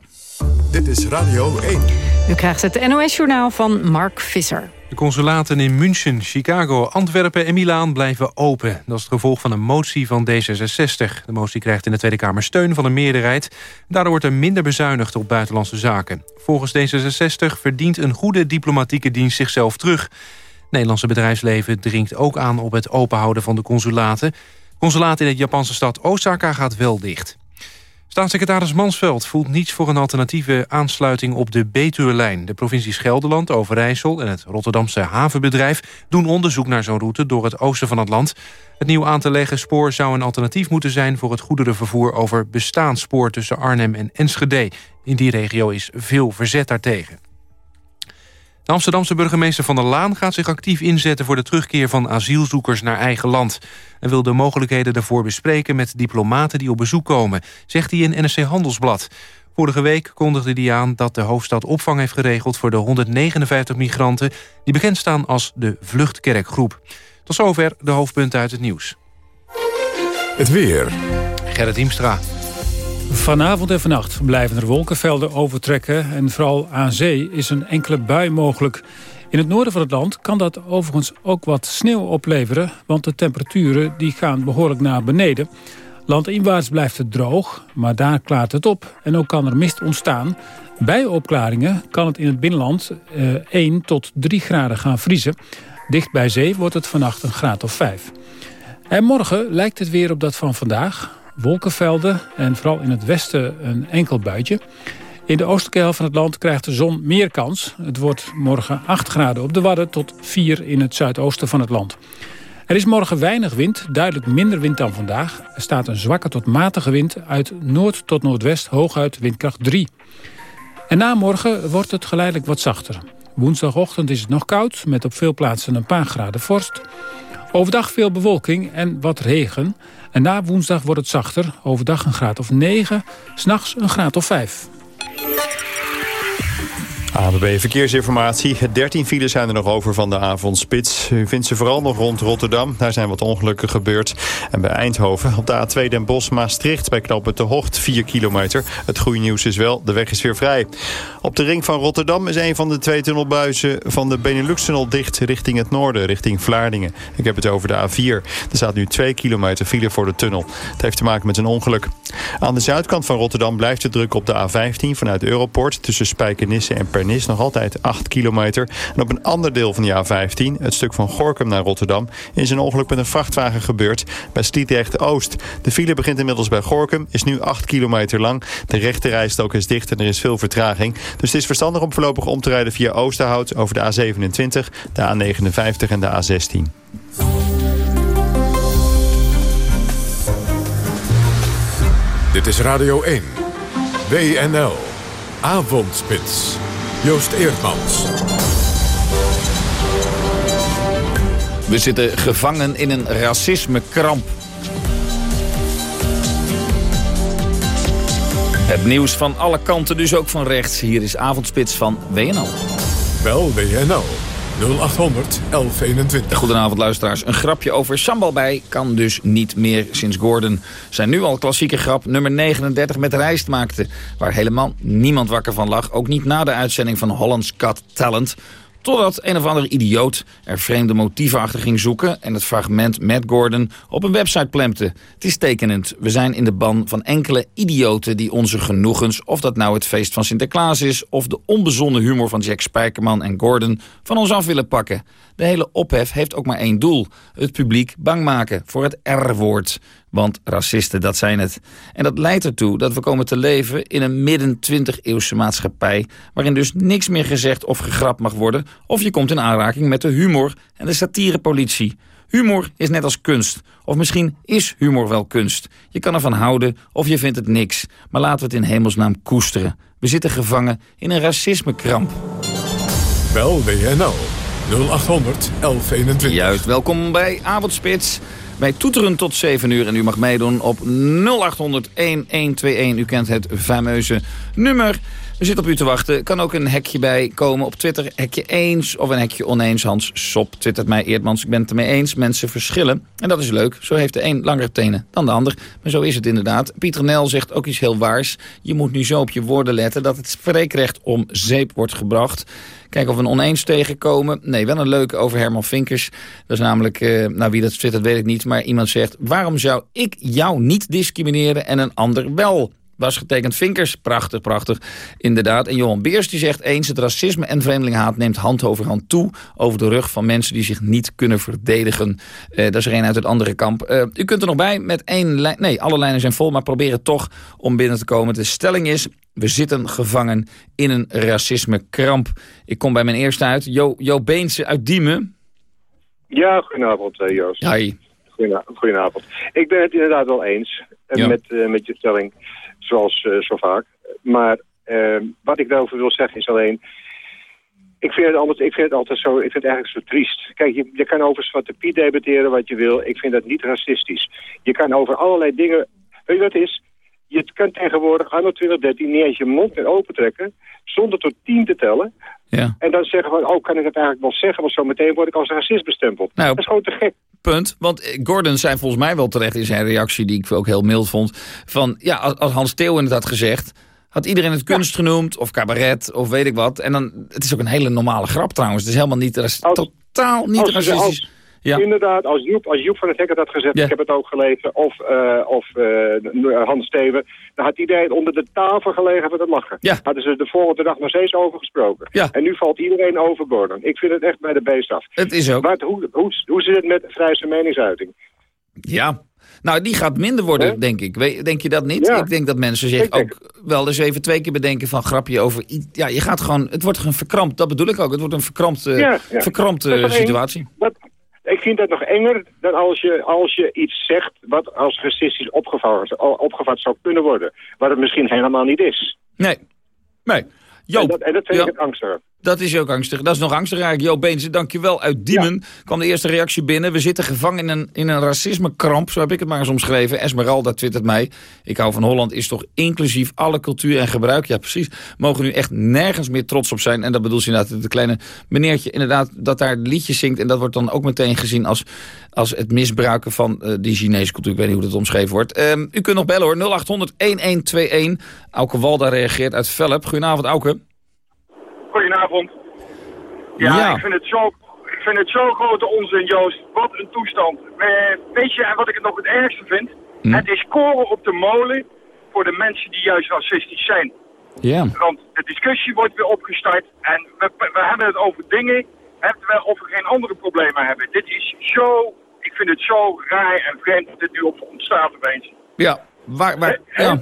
Dit is Radio 1. U krijgt het NOS-journaal van Mark Visser. De consulaten in München, Chicago, Antwerpen en Milaan blijven open. Dat is het gevolg van een motie van D66. De motie krijgt in de Tweede Kamer steun van een meerderheid. Daardoor wordt er minder bezuinigd op buitenlandse zaken. Volgens D66 verdient een goede diplomatieke dienst zichzelf terug. Het Nederlandse bedrijfsleven dringt ook aan op het openhouden van de consulaten. Consulaat in de Japanse stad Osaka gaat wel dicht. Staatssecretaris Mansveld voelt niets voor een alternatieve aansluiting op de Betuwe-lijn. De provincies Gelderland, Overijssel en het Rotterdamse havenbedrijf... doen onderzoek naar zo'n route door het oosten van het land. Het nieuw aan te leggen spoor zou een alternatief moeten zijn... voor het goederenvervoer over bestaand spoor tussen Arnhem en Enschede. In die regio is veel verzet daartegen. De Amsterdamse burgemeester Van der Laan gaat zich actief inzetten... voor de terugkeer van asielzoekers naar eigen land. En wil de mogelijkheden daarvoor bespreken met diplomaten die op bezoek komen... zegt hij in NRC Handelsblad. Vorige week kondigde hij aan dat de hoofdstad opvang heeft geregeld... voor de 159 migranten die bekend staan als de Vluchtkerkgroep. Tot zover de hoofdpunten uit het nieuws. Het weer. Gerrit Hiemstra. Vanavond en vannacht blijven er wolkenvelden overtrekken... en vooral aan zee is een enkele bui mogelijk. In het noorden van het land kan dat overigens ook wat sneeuw opleveren... want de temperaturen die gaan behoorlijk naar beneden. Landinwaarts blijft het droog, maar daar klaart het op. En ook kan er mist ontstaan. Bij opklaringen kan het in het binnenland eh, 1 tot 3 graden gaan vriezen. Dicht bij zee wordt het vannacht een graad of 5. En morgen lijkt het weer op dat van vandaag wolkenvelden en vooral in het westen een enkel buitje. In de oostelijke helft van het land krijgt de zon meer kans. Het wordt morgen 8 graden op de Wadden tot 4 in het zuidoosten van het land. Er is morgen weinig wind, duidelijk minder wind dan vandaag. Er staat een zwakke tot matige wind uit noord tot noordwest, hooguit windkracht 3. En na morgen wordt het geleidelijk wat zachter. Woensdagochtend is het nog koud, met op veel plaatsen een paar graden vorst. Overdag veel bewolking en wat regen. En na woensdag wordt het zachter. Overdag een graad of 9, s'nachts een graad of 5. ABB Verkeersinformatie. 13 files zijn er nog over van de avondspits. U vindt ze vooral nog rond Rotterdam. Daar zijn wat ongelukken gebeurd. En bij Eindhoven op de A2 Den Bosch-Maastricht... bij knooppunt De Hocht, 4 kilometer. Het goede nieuws is wel, de weg is weer vrij. Op de ring van Rotterdam is een van de twee tunnelbuizen... van de Benelux-tunnel dicht richting het noorden, richting Vlaardingen. Ik heb het over de A4. Er staat nu 2 kilometer file voor de tunnel. Het heeft te maken met een ongeluk. Aan de zuidkant van Rotterdam blijft het druk op de A15... vanuit Europort tussen Spijkenisse en Pernis nog altijd 8 kilometer. En op een ander deel van de A15, het stuk van Gorkum naar Rotterdam... is een ongeluk met een vrachtwagen gebeurd bij Sliedrecht-Oost. De file begint inmiddels bij Gorkum, is nu 8 kilometer lang. De rechterrijstok is dicht en er is veel vertraging. Dus het is verstandig om voorlopig om te rijden via Oosterhout... over de A27, de A59 en de A16. Dit is Radio 1. WNL. Avondspits. Joost Eerdmans. We zitten gevangen in een racismekramp. Het nieuws van alle kanten, dus ook van rechts. Hier is Avondspits van WNL. Bel WNL 0800 1121. Goedenavond luisteraars. Een grapje over sambalbij kan dus niet meer sinds Gordon zijn nu al klassieke grap nummer 39 met rijst maakte. Waar helemaal niemand wakker van lag. Ook niet na de uitzending van Holland's Got Talent. Totdat een of andere idioot er vreemde motieven achter ging zoeken... en het fragment met Gordon op een website plempte. Het is tekenend. We zijn in de ban van enkele idioten die onze genoegens... of dat nou het feest van Sinterklaas is... of de onbezonnen humor van Jack Spijkerman en Gordon van ons af willen pakken. De hele ophef heeft ook maar één doel. Het publiek bang maken voor het R-woord. Want racisten, dat zijn het. En dat leidt ertoe dat we komen te leven in een midden 20-eeuwse maatschappij... waarin dus niks meer gezegd of gegrapt mag worden... of je komt in aanraking met de humor en de satirepolitie. Humor is net als kunst. Of misschien is humor wel kunst. Je kan ervan houden of je vindt het niks. Maar laten we het in hemelsnaam koesteren. We zitten gevangen in een racismekramp. Bel WNL 0800 1121. Juist, welkom bij Avondspits. Wij toeteren tot 7 uur en u mag meedoen op 0800 1121. U kent het fameuze nummer. We zitten op u te wachten. Kan ook een hekje bij komen op Twitter. Hekje eens of een hekje oneens. Hans Sop twittert mij Eerdmans. Ik ben het ermee eens. Mensen verschillen. En dat is leuk. Zo heeft de een langere tenen dan de ander. Maar zo is het inderdaad. Pieter Nel zegt ook iets heel waars. Je moet nu zo op je woorden letten dat het spreekrecht om zeep wordt gebracht. Kijken of we een oneens tegenkomen. Nee, wel een leuke over Herman Vinkers. Dat is namelijk, eh, nou wie dat twittert weet ik niet. Maar iemand zegt, waarom zou ik jou niet discrimineren en een ander wel? Was getekend Vinkers. Prachtig, prachtig. Inderdaad. En Johan Beers die zegt eens... het racisme en vreemdelinghaat neemt hand over hand toe... over de rug van mensen die zich niet kunnen verdedigen. Eh, dat is er een uit het andere kamp. Eh, u kunt er nog bij met één lijn... Nee, alle lijnen zijn vol, maar probeer het toch om binnen te komen. De stelling is... We zitten gevangen in een racismekramp. Ik kom bij mijn eerste uit. Jo, jo Beense uit Diemen. Ja, goedenavond uh, Joost. Hi. Goedenavond. Ik ben het inderdaad wel eens Ja. met, met je stelling, zoals uh, zo vaak. Maar uh, wat ik daarover wil zeggen is alleen... Ik vind, het altijd, ik vind het altijd zo, ik vind het eigenlijk zo triest. Kijk, je, je kan over Zwarte Piet debatteren wat je wil. Ik vind dat niet racistisch. Je kan over allerlei dingen... Weet je wat het is? Je kan tegenwoordig anno 2013 niet eens je mond meer opentrekken... zonder tot tien te tellen. Ja. En dan zeggen van, oh, kan ik het eigenlijk wel zeggen? Want zo meteen word ik als racist bestempeld. Nou, dat is gewoon te gek. Punt. Want eh, Gordon zei volgens mij wel terecht in zijn reactie... die ik ook heel mild vond. Van, ja, als, Hans Theeuwen het had gezegd... had iedereen het kunst genoemd of cabaret of weet ik wat. En dan, het is ook een hele normale grap trouwens. Het is helemaal niet, totaal niet racistisch. Ja. Inderdaad, als Joep, als Joep van het Hek had gezegd, ik heb het ook gelezen, of, eh, of eh, Hans Steven, dan had iedereen onder de tafel gelegen met het lachen. Ja. Hadden ze de volgende dag nog steeds over gesproken. Ja. En nu valt iedereen over Gordon. Ik vind het echt bij de beest af. Het is ook. Maar hoe, hoe, hoe zit het met vrijste meningsuiting? Ja. Nou, die gaat minder worden, denk ik. Denk je dat niet? Ja. Ik denk dat mensen zich ook wel eens even twee keer bedenken van grapje over... Ja, je gaat gewoon... Het wordt een verkrampt, dat bedoel ik ook. Het wordt een verkrampte, Ja, ja. verkrampte Dat situatie. Dat, ik vind dat nog enger dan als je, als je iets zegt wat als racistisch opgevat, opgevat zou kunnen worden. Wat het misschien helemaal niet is. Nee. Nee. Joop, en, dat, en dat vind ja. ik het angstiger. Dat is ook angstig. Dat is nog angstiger eigenlijk. Jo Beense, dankjewel. Uit Diemen kwam de eerste reactie binnen. We zitten gevangen in een, in een racismekramp. Zo heb ik het maar eens omschreven. Esmeralda twittert mij. Ik hou van Holland is toch inclusief alle cultuur en gebruik. Ja, precies. Mogen nu echt nergens meer trots op zijn. En dat bedoelt ze inderdaad de kleine meneertje. Inderdaad, dat daar liedjes zingt. En dat wordt dan ook meteen gezien als, als het misbruiken van eh, die Chinese cultuur. Ik weet niet hoe dat omschreven wordt. Ehm, u kunt nog bellen hoor. 0800-1121. Auke Walda reageert uit Velp. Goedenavond, Auke. Goedenavond. Ja, Ja. Ik, vind het zo, ik vind het zo grote onzin, Joost. Wat een toestand. Eh, weet je, en wat ik het nog het ergste vind? Het is koren op de molen voor de mensen die juist racistisch zijn. Ja. Want de discussie wordt weer opgestart en we, we hebben het over dingen hebben we of we geen andere problemen hebben. Dit is zo, ik vind het zo raar en vreemd dat dit nu op ontstaat opeens. Ja, waar... waar ja.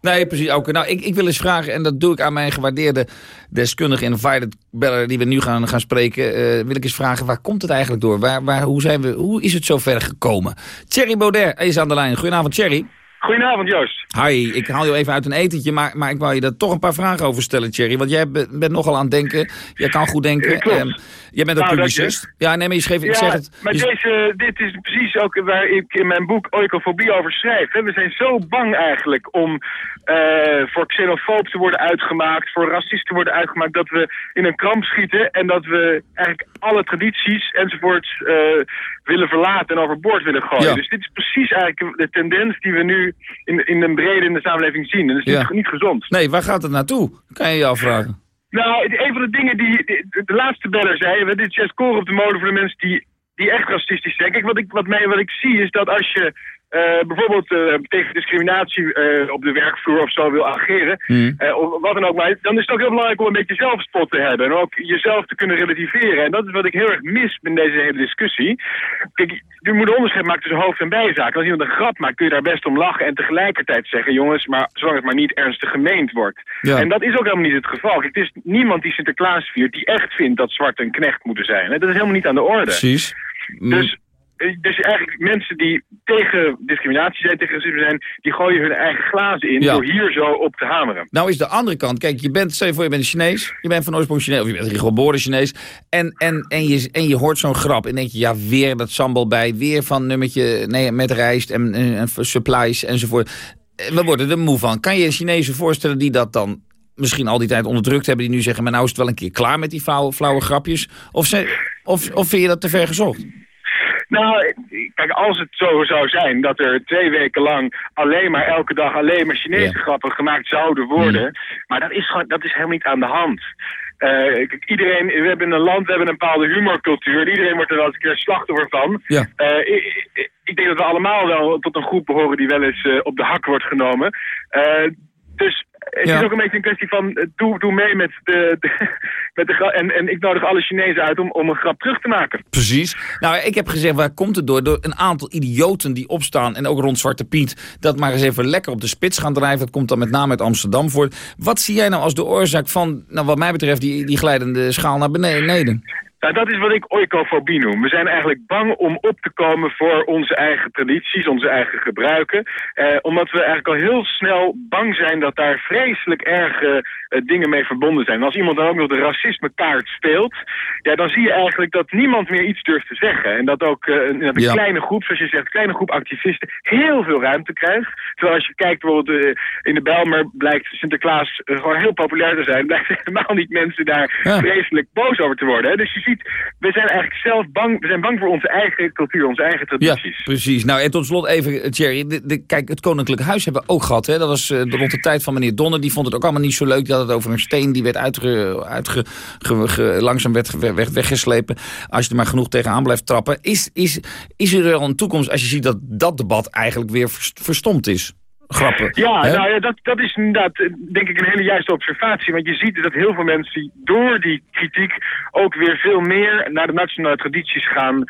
Nee, precies. Ook. Nou, ik, ik wil eens vragen, en dat doe ik aan mijn gewaardeerde deskundige invited beller die we nu gaan, gaan spreken. eh, wil ik eens vragen, waar komt het eigenlijk door? Waar, waar, hoe, zijn we, hoe is het zo ver gekomen? Thierry Baudet is aan de lijn. Goedenavond, Thierry. Goedenavond, Joost. Hi, ik haal je even uit een etentje, maar, maar ik wou je daar toch een paar vragen over stellen, Thierry. Want jij be- bent nogal aan het denken. Jij kan goed denken. Ja, klopt. Ehm, jij bent een Nou, publicist. Ja, nee, maar je schreef, ik ja, zeg het. maar je- deze, dit is precies ook waar ik in mijn boek oikofobie over schrijf. hè. We zijn zo bang eigenlijk om eh, voor xenofoob te worden uitgemaakt, voor racist te worden uitgemaakt, dat we in een kramp schieten en dat we eigenlijk alle tradities enzovoorts eh, willen verlaten en overboord willen gooien. Ja. Dus dit is precies eigenlijk de tendens die we nu in, in de brede in de samenleving zien. En dat is Ja. niet, niet gezond. Nee, waar gaat het naartoe? Kan je je afvragen. Nou, een van de dingen die de, de laatste beller zei, we dit is juist koren op de molen voor de mensen die, die echt racistisch zijn. Kijk, wat ik, wat, mij, wat ik zie is dat als je eh, bijvoorbeeld eh, tegen discriminatie eh, op de werkvloer of zo wil ageren, eh, of wat dan ook, maar dan is het ook heel belangrijk om een beetje zelfspot te hebben en ook jezelf te kunnen relativeren. En dat is wat ik heel erg mis in deze hele discussie. Kijk, je moet een onderscheid maken tussen hoofd- en bijzaak. Als iemand een grap maakt, kun je daar best om lachen en tegelijkertijd zeggen, jongens, maar zolang het maar niet ernstig gemeend wordt. Ja. En dat is ook helemaal niet het geval. Kijk, het is niemand die Sinterklaas viert die echt vindt dat zwart een knecht moeten zijn. hè. Dat is helemaal niet aan de orde. Precies. Dus, eh, dus eigenlijk mensen die tegen discriminatie zijn, tegen racisme zijn, die gooien hun eigen glazen in Ja. door hier zo op te hameren. Nou is de andere kant, kijk, je bent, stel je voor, je bent een Chinees. Je bent van oorsprong Chinees, of je bent geboren Chinees. En, en, en, je, en je hoort zo'n grap en denk je, ja, weer dat sambal bij. Weer van nummertje nee, met rijst en, en, en supplies enzovoort. Eh, We worden er moe van. Kan je een Chinezen voorstellen die dat dan misschien al die tijd onderdrukt hebben... die nu zeggen, maar nou is het wel een keer klaar met die flauwe, flauwe grapjes? Of, ze, of, of vind je dat te ver gezocht? Nou, kijk, als het zo zou zijn dat er twee weken lang alleen maar elke dag alleen maar Chinese grappen gemaakt zouden worden, maar dat is dat is helemaal niet aan de hand. Eh, iedereen, we hebben een land, we hebben een bepaalde humorcultuur. en Iedereen wordt er wel eens een keer slachtoffer van. Ja. Eh, ik, ik- ik denk dat we allemaal wel tot een groep behoren die wel eens eh, op de hak wordt genomen. Dus het Ja. is ook een beetje een kwestie van eh, doe, doe mee met de, de, met de en, en ik nodig alle Chinezen uit om, om een grap terug te maken. Precies. Nou, ik heb gezegd, waar komt het door? Door een aantal idioten die opstaan, en ook rond Zwarte Piet... dat maar eens even lekker op de spits gaan drijven. Dat komt dan met name uit Amsterdam voort. Wat zie jij nou als de oorzaak van, nou, wat mij betreft, die, die glijdende schaal naar beneden? Nou, dat is wat ik oikofobie noem. We zijn eigenlijk bang om op te komen voor onze eigen tradities, onze eigen gebruiken. Eh, omdat we eigenlijk al heel snel bang zijn dat daar vreselijk erge eh, dingen mee verbonden zijn. En als iemand dan ook nog de racismekaart speelt, ja, dan zie je eigenlijk dat niemand meer iets durft te zeggen. En dat ook eh, een, een Ja. kleine groep, zoals je zegt, een kleine groep activisten heel veel ruimte krijgt. Terwijl als je kijkt bijvoorbeeld eh, in de Bijlmer blijkt Sinterklaas eh, gewoon heel populair te zijn. Blijkt helemaal niet mensen daar Ja. vreselijk boos over te worden. Hè? Dus je ziet, we zijn eigenlijk zelf bang, we zijn bang voor onze eigen cultuur, onze eigen Ja, tradities. precies. Nou, en tot slot even, eh, Thierry. De, de- kijk, het Koninklijk Huis hebben we ook gehad. Hè? Dat was eh, rond de tijd van meneer Donner. Die vond het ook allemaal niet zo leuk. Had het over een steen die werd uitge, uitge, ge- ge- langzaam werd, werd, werd weggeslepen. Als je er maar genoeg tegenaan blijft trappen. Is, is, is er al een toekomst als je ziet dat dat debat eigenlijk weer vers- verstomd is? Grappen. Ja, hè? nou ja, dat, dat is inderdaad eh, denk ik een hele juiste observatie. Want je ziet dat heel veel mensen door die kritiek ook weer veel meer naar de nationale tradities gaan,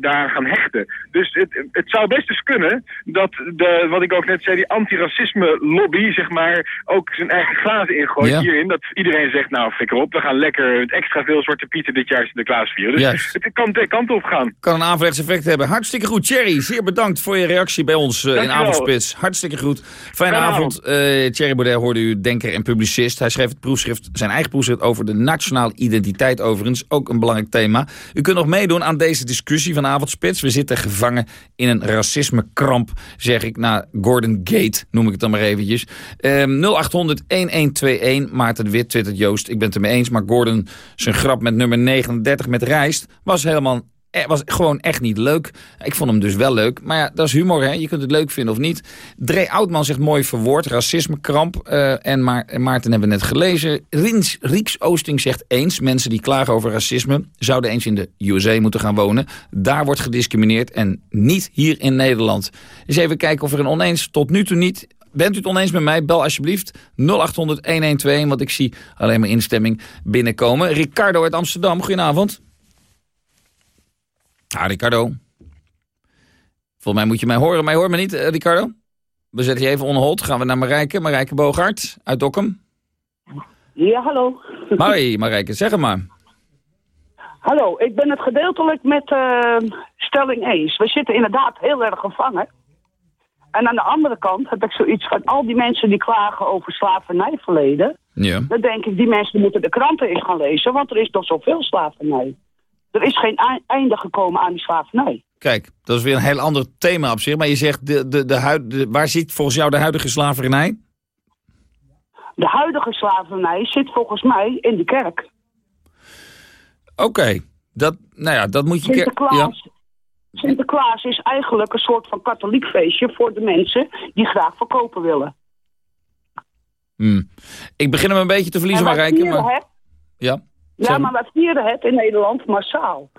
daar gaan hechten. Dus het, het zou best eens kunnen dat, de, wat ik ook net zei, die antiracisme lobby, zeg maar, ook zijn eigen glazen ingooit Ja. hierin. Dat iedereen zegt, nou flikker op, we gaan lekker met extra veel Zwarte Pieten dit jaar Sinterklaas vieren. Dus Juist. het kan twee kanten op gaan. Kan een averechts effect hebben. Hartstikke goed. Thierry, zeer bedankt voor je reactie bij ons eh, in. Avondspits. Hartstikke goed. Fijne Fijne avond. Eh, Thierry Baudet hoorde u, denker en publicist. Hij schreef het proefschrift, zijn eigen proefschrift over de nationale identiteit overigens. Ook een belangrijk thema. U kunt nog meedoen aan deze discussie van Avondspits. We zitten gevangen in een racismekramp, zeg ik. Na Gordon Gate, noem ik het dan maar eventjes. Ehm 0800-1121. Maarten de Wit twittert Joost. Ik ben het ermee eens, maar Gordon, zijn grap met nummer 39 met rijst... was helemaal eh, was gewoon echt niet leuk. Ik vond hem dus wel leuk. Maar ja, dat is humor, hè. Je kunt het leuk vinden of niet. Dre Oudman zegt mooi verwoord. Racismekramp. eh en, en Maarten hebben we net gelezen. Rins, Rieks Oosting zegt eens. Mensen die klagen over racisme... zouden eens in de USA moeten gaan wonen. Daar wordt gediscrimineerd. En niet hier in Nederland. Eens even kijken of er een oneens... Tot nu toe niet... Bent u het oneens met mij? Bel alsjeblieft 0800-1121, want ik zie alleen maar instemming binnenkomen. Ricardo uit Amsterdam, goedenavond. Ah, Ricardo. Volgens mij moet je mij horen. Mij hoort me niet, eh, Ricardo? We zetten je even on hold. Gaan we naar Marijke. Marijke Boogaard uit Dokkum. Ja, hallo. Hoi, Marijke. Zeg het maar. Hallo, ik ben het gedeeltelijk met eh, stelling eens. We zitten inderdaad heel erg gevangen. En aan de andere kant heb ik zoiets van al die mensen die klagen over slavernijverleden. Ja. Dan denk ik, die mensen moeten de kranten eens gaan lezen, want er is toch zoveel slavernij. Er is geen ei- einde gekomen aan die slavernij. Kijk, dat is weer een heel ander thema op zich. Maar je zegt, de, de, de, huid, de- waar zit volgens jou de huidige slavernij? De huidige slavernij zit volgens mij in de kerk. Oké, dat, nou ja, dat moet je... Sinterklaas, Sinterklaas is eigenlijk een soort van katholiek feestje voor de mensen die graag verkopen willen. Hmm. Ik begin hem een beetje te verliezen, En wij Marijke. vieren Maar... Ja, Ja, maar wij vieren het in Nederland massaal.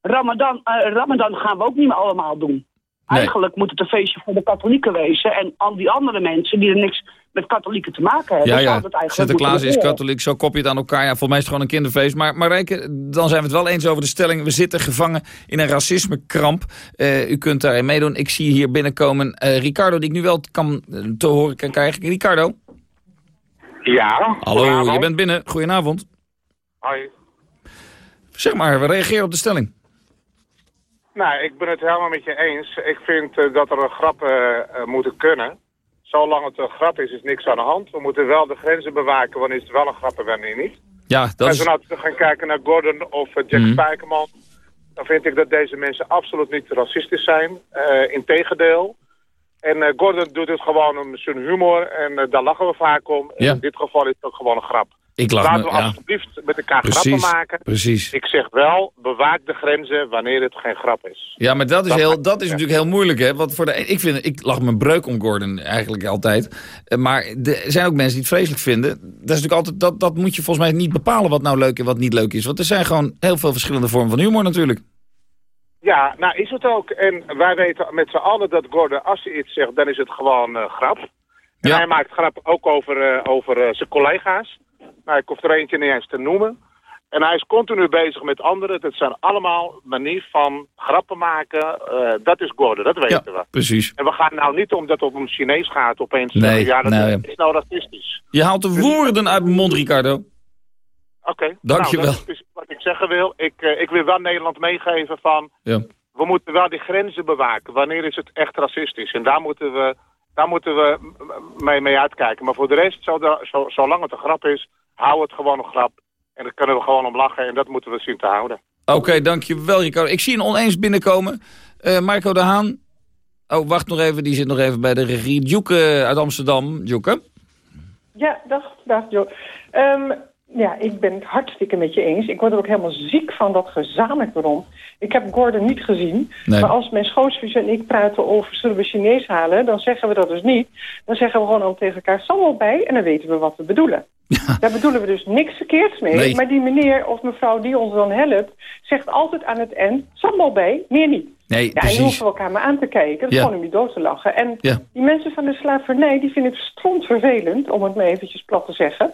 Ramadan, eh, Ramadan gaan we ook niet meer allemaal doen. Eigenlijk moet het een feestje voor de katholieken wezen. En al die andere mensen die er niks met katholieken te maken hebben... Ja, ja. het eigenlijk Sinterklaas is katholiek, zo kop je het aan elkaar. Ja, volgens mij is het gewoon een kinderfeest. Maar Marijke, dan zijn we het wel eens over de stelling. We zitten gevangen in een racismekramp. Eh u kunt daarin meedoen. Ik zie hier binnenkomen eh, Ricardo, die ik nu wel kan, te horen kan krijgen. Ricardo? Ja. Hallo, je bent binnen. Goedenavond. Hoi. Zeg maar, we reageren op de stelling. Nou, ik ben het helemaal met je eens. Ik vind eh, dat er grappen eh, moeten kunnen. Zolang het een grap is, is niks aan de hand. We moeten wel de grenzen bewaken wanneer het wel een grap en wanneer niet. Ja, dat Als is... we nou gaan kijken naar Gordon of eh, Jack Mhm. Spijkerman... dan vind ik dat deze mensen absoluut niet racistisch zijn. Eh integendeel. En eh, Gordon doet het gewoon om zijn humor en eh, daar lachen we vaak om. Ja. In dit geval is het ook gewoon een grap. Ik Laten me, we ja. alsjeblieft met elkaar Precies, grappen maken. precies. Ik zeg wel, bewaak de grenzen wanneer het geen grap is. Ja, maar dat is, Dat heel, dat is natuurlijk heel moeilijk, hè? Want voor de, ik, vind, ik lach mijn breuk om Gordon eigenlijk altijd. Eh, Maar er zijn ook mensen die het vreselijk vinden. Dat, is natuurlijk altijd, dat, dat moet je volgens mij niet bepalen wat nou leuk en wat niet leuk is. Want er zijn gewoon heel veel verschillende vormen van humor natuurlijk. Ja, nou is het ook. En wij weten met z'n allen dat Gordon, als hij iets zegt, dan is het gewoon eh, grap. En hij maakt grappen ook over, eh, over zijn collega's. Nou, ik hoef er eentje niet eens te noemen. En hij is continu bezig met anderen. Dat zijn allemaal manier van grappen maken. Eh, dat is Gordon, dat weten we. Precies. En we gaan nou niet omdat het om Chinees gaat opeens Nee, zeggen, ja, dat nee. is nou racistisch. Je haalt de woorden uit mijn mond, Ricardo. Oké, nou, wel. dat is wat ik zeggen wil. Ik, eh, ik wil wel Nederland meegeven van... Ja. we moeten wel die grenzen bewaken. Wanneer is het echt racistisch? En daar moeten we, daar moeten we mee, mee uitkijken. Maar voor de rest, zo, zo, zolang het een grap is, hou het gewoon een grap. En daar kunnen we gewoon om lachen en dat moeten we zien te houden. Oké, dankjewel Ricardo. Ik zie een oneens binnenkomen. Eh, Marco de Haan. Oh, wacht nog even. Die zit nog even bij de regie. Djoeke uit Amsterdam. Djoeke. Ja, dag, dag Jo. Ehm, ja, ik ben het hartstikke met je eens. Ik word er ook helemaal ziek van dat gezamenlijk erom. Ik heb Gordon niet gezien. Nee. Maar als mijn schoonzus en ik praten over zullen we Chinees halen... dan zeggen we dat dus niet. Dan zeggen we gewoon al tegen elkaar sambal bij... en dan weten we wat we bedoelen. Daar bedoelen we dus niks verkeerds mee. Nee. Maar die meneer of mevrouw die ons dan helpt... zegt altijd aan het eind sambal bij, meer niet. Nee, Ja, en precies. dan hoeven we elkaar maar aan te kijken. Dat is Ja. gewoon om je dood te lachen. En Ja. die mensen van de slavernij, die vinden het strontvervelend, om het maar eventjes plat te zeggen.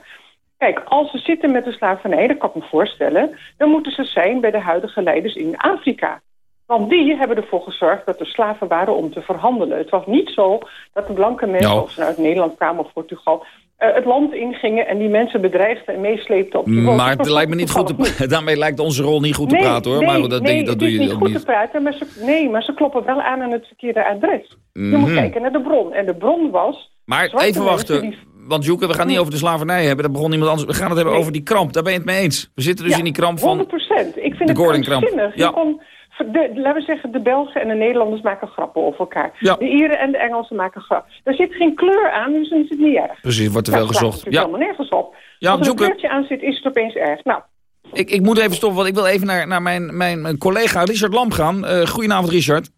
Kijk, als ze zitten met de slavernij, dat kan ik me voorstellen... dan moeten ze zijn bij de huidige leiders in Afrika. Want die hebben ervoor gezorgd dat er slaven waren om te verhandelen. Het was niet zo dat de blanke mensen, Nou. of ze nou uit Nederland kwamen of Portugal... eh, het land ingingen en die mensen bedreigden en meesleepten op die boot. Maar het lijkt me niet goed te, daarmee lijkt onze rol niet goed te Nee, praten hoor. Nee, maar dat, nee, denk, dat doe je niet goed niet. te praten, maar ze, nee, maar ze kloppen wel aan aan het verkeerde adres. Je moet Mhm. kijken naar de bron. En de bron was... Maar even wachten. die- Want Joeke, we gaan niet over de slavernij hebben. Dat begon iemand anders. We gaan het hebben over die kramp. Daar ben je het mee eens. We zitten dus Ja, in die kramp van... 100% Ik vind de het krankzinnig. Je Ja. kon- de, laten we zeggen, de Belgen en de Nederlanders maken grappen over elkaar. Ja. De Ieren en de Engelsen maken grappen. Er zit geen kleur aan, dus dan is het niet erg. Precies, wordt Nou, veel het slaat gezocht. Ja. helemaal nergens op. Ja, Als er een kleurtje aan zit, is het opeens erg. Nou, Ik, ik moet even stoppen, want ik wil even naar, naar mijn, mijn, mijn collega Richard Lam gaan. Eh goedenavond, Richard.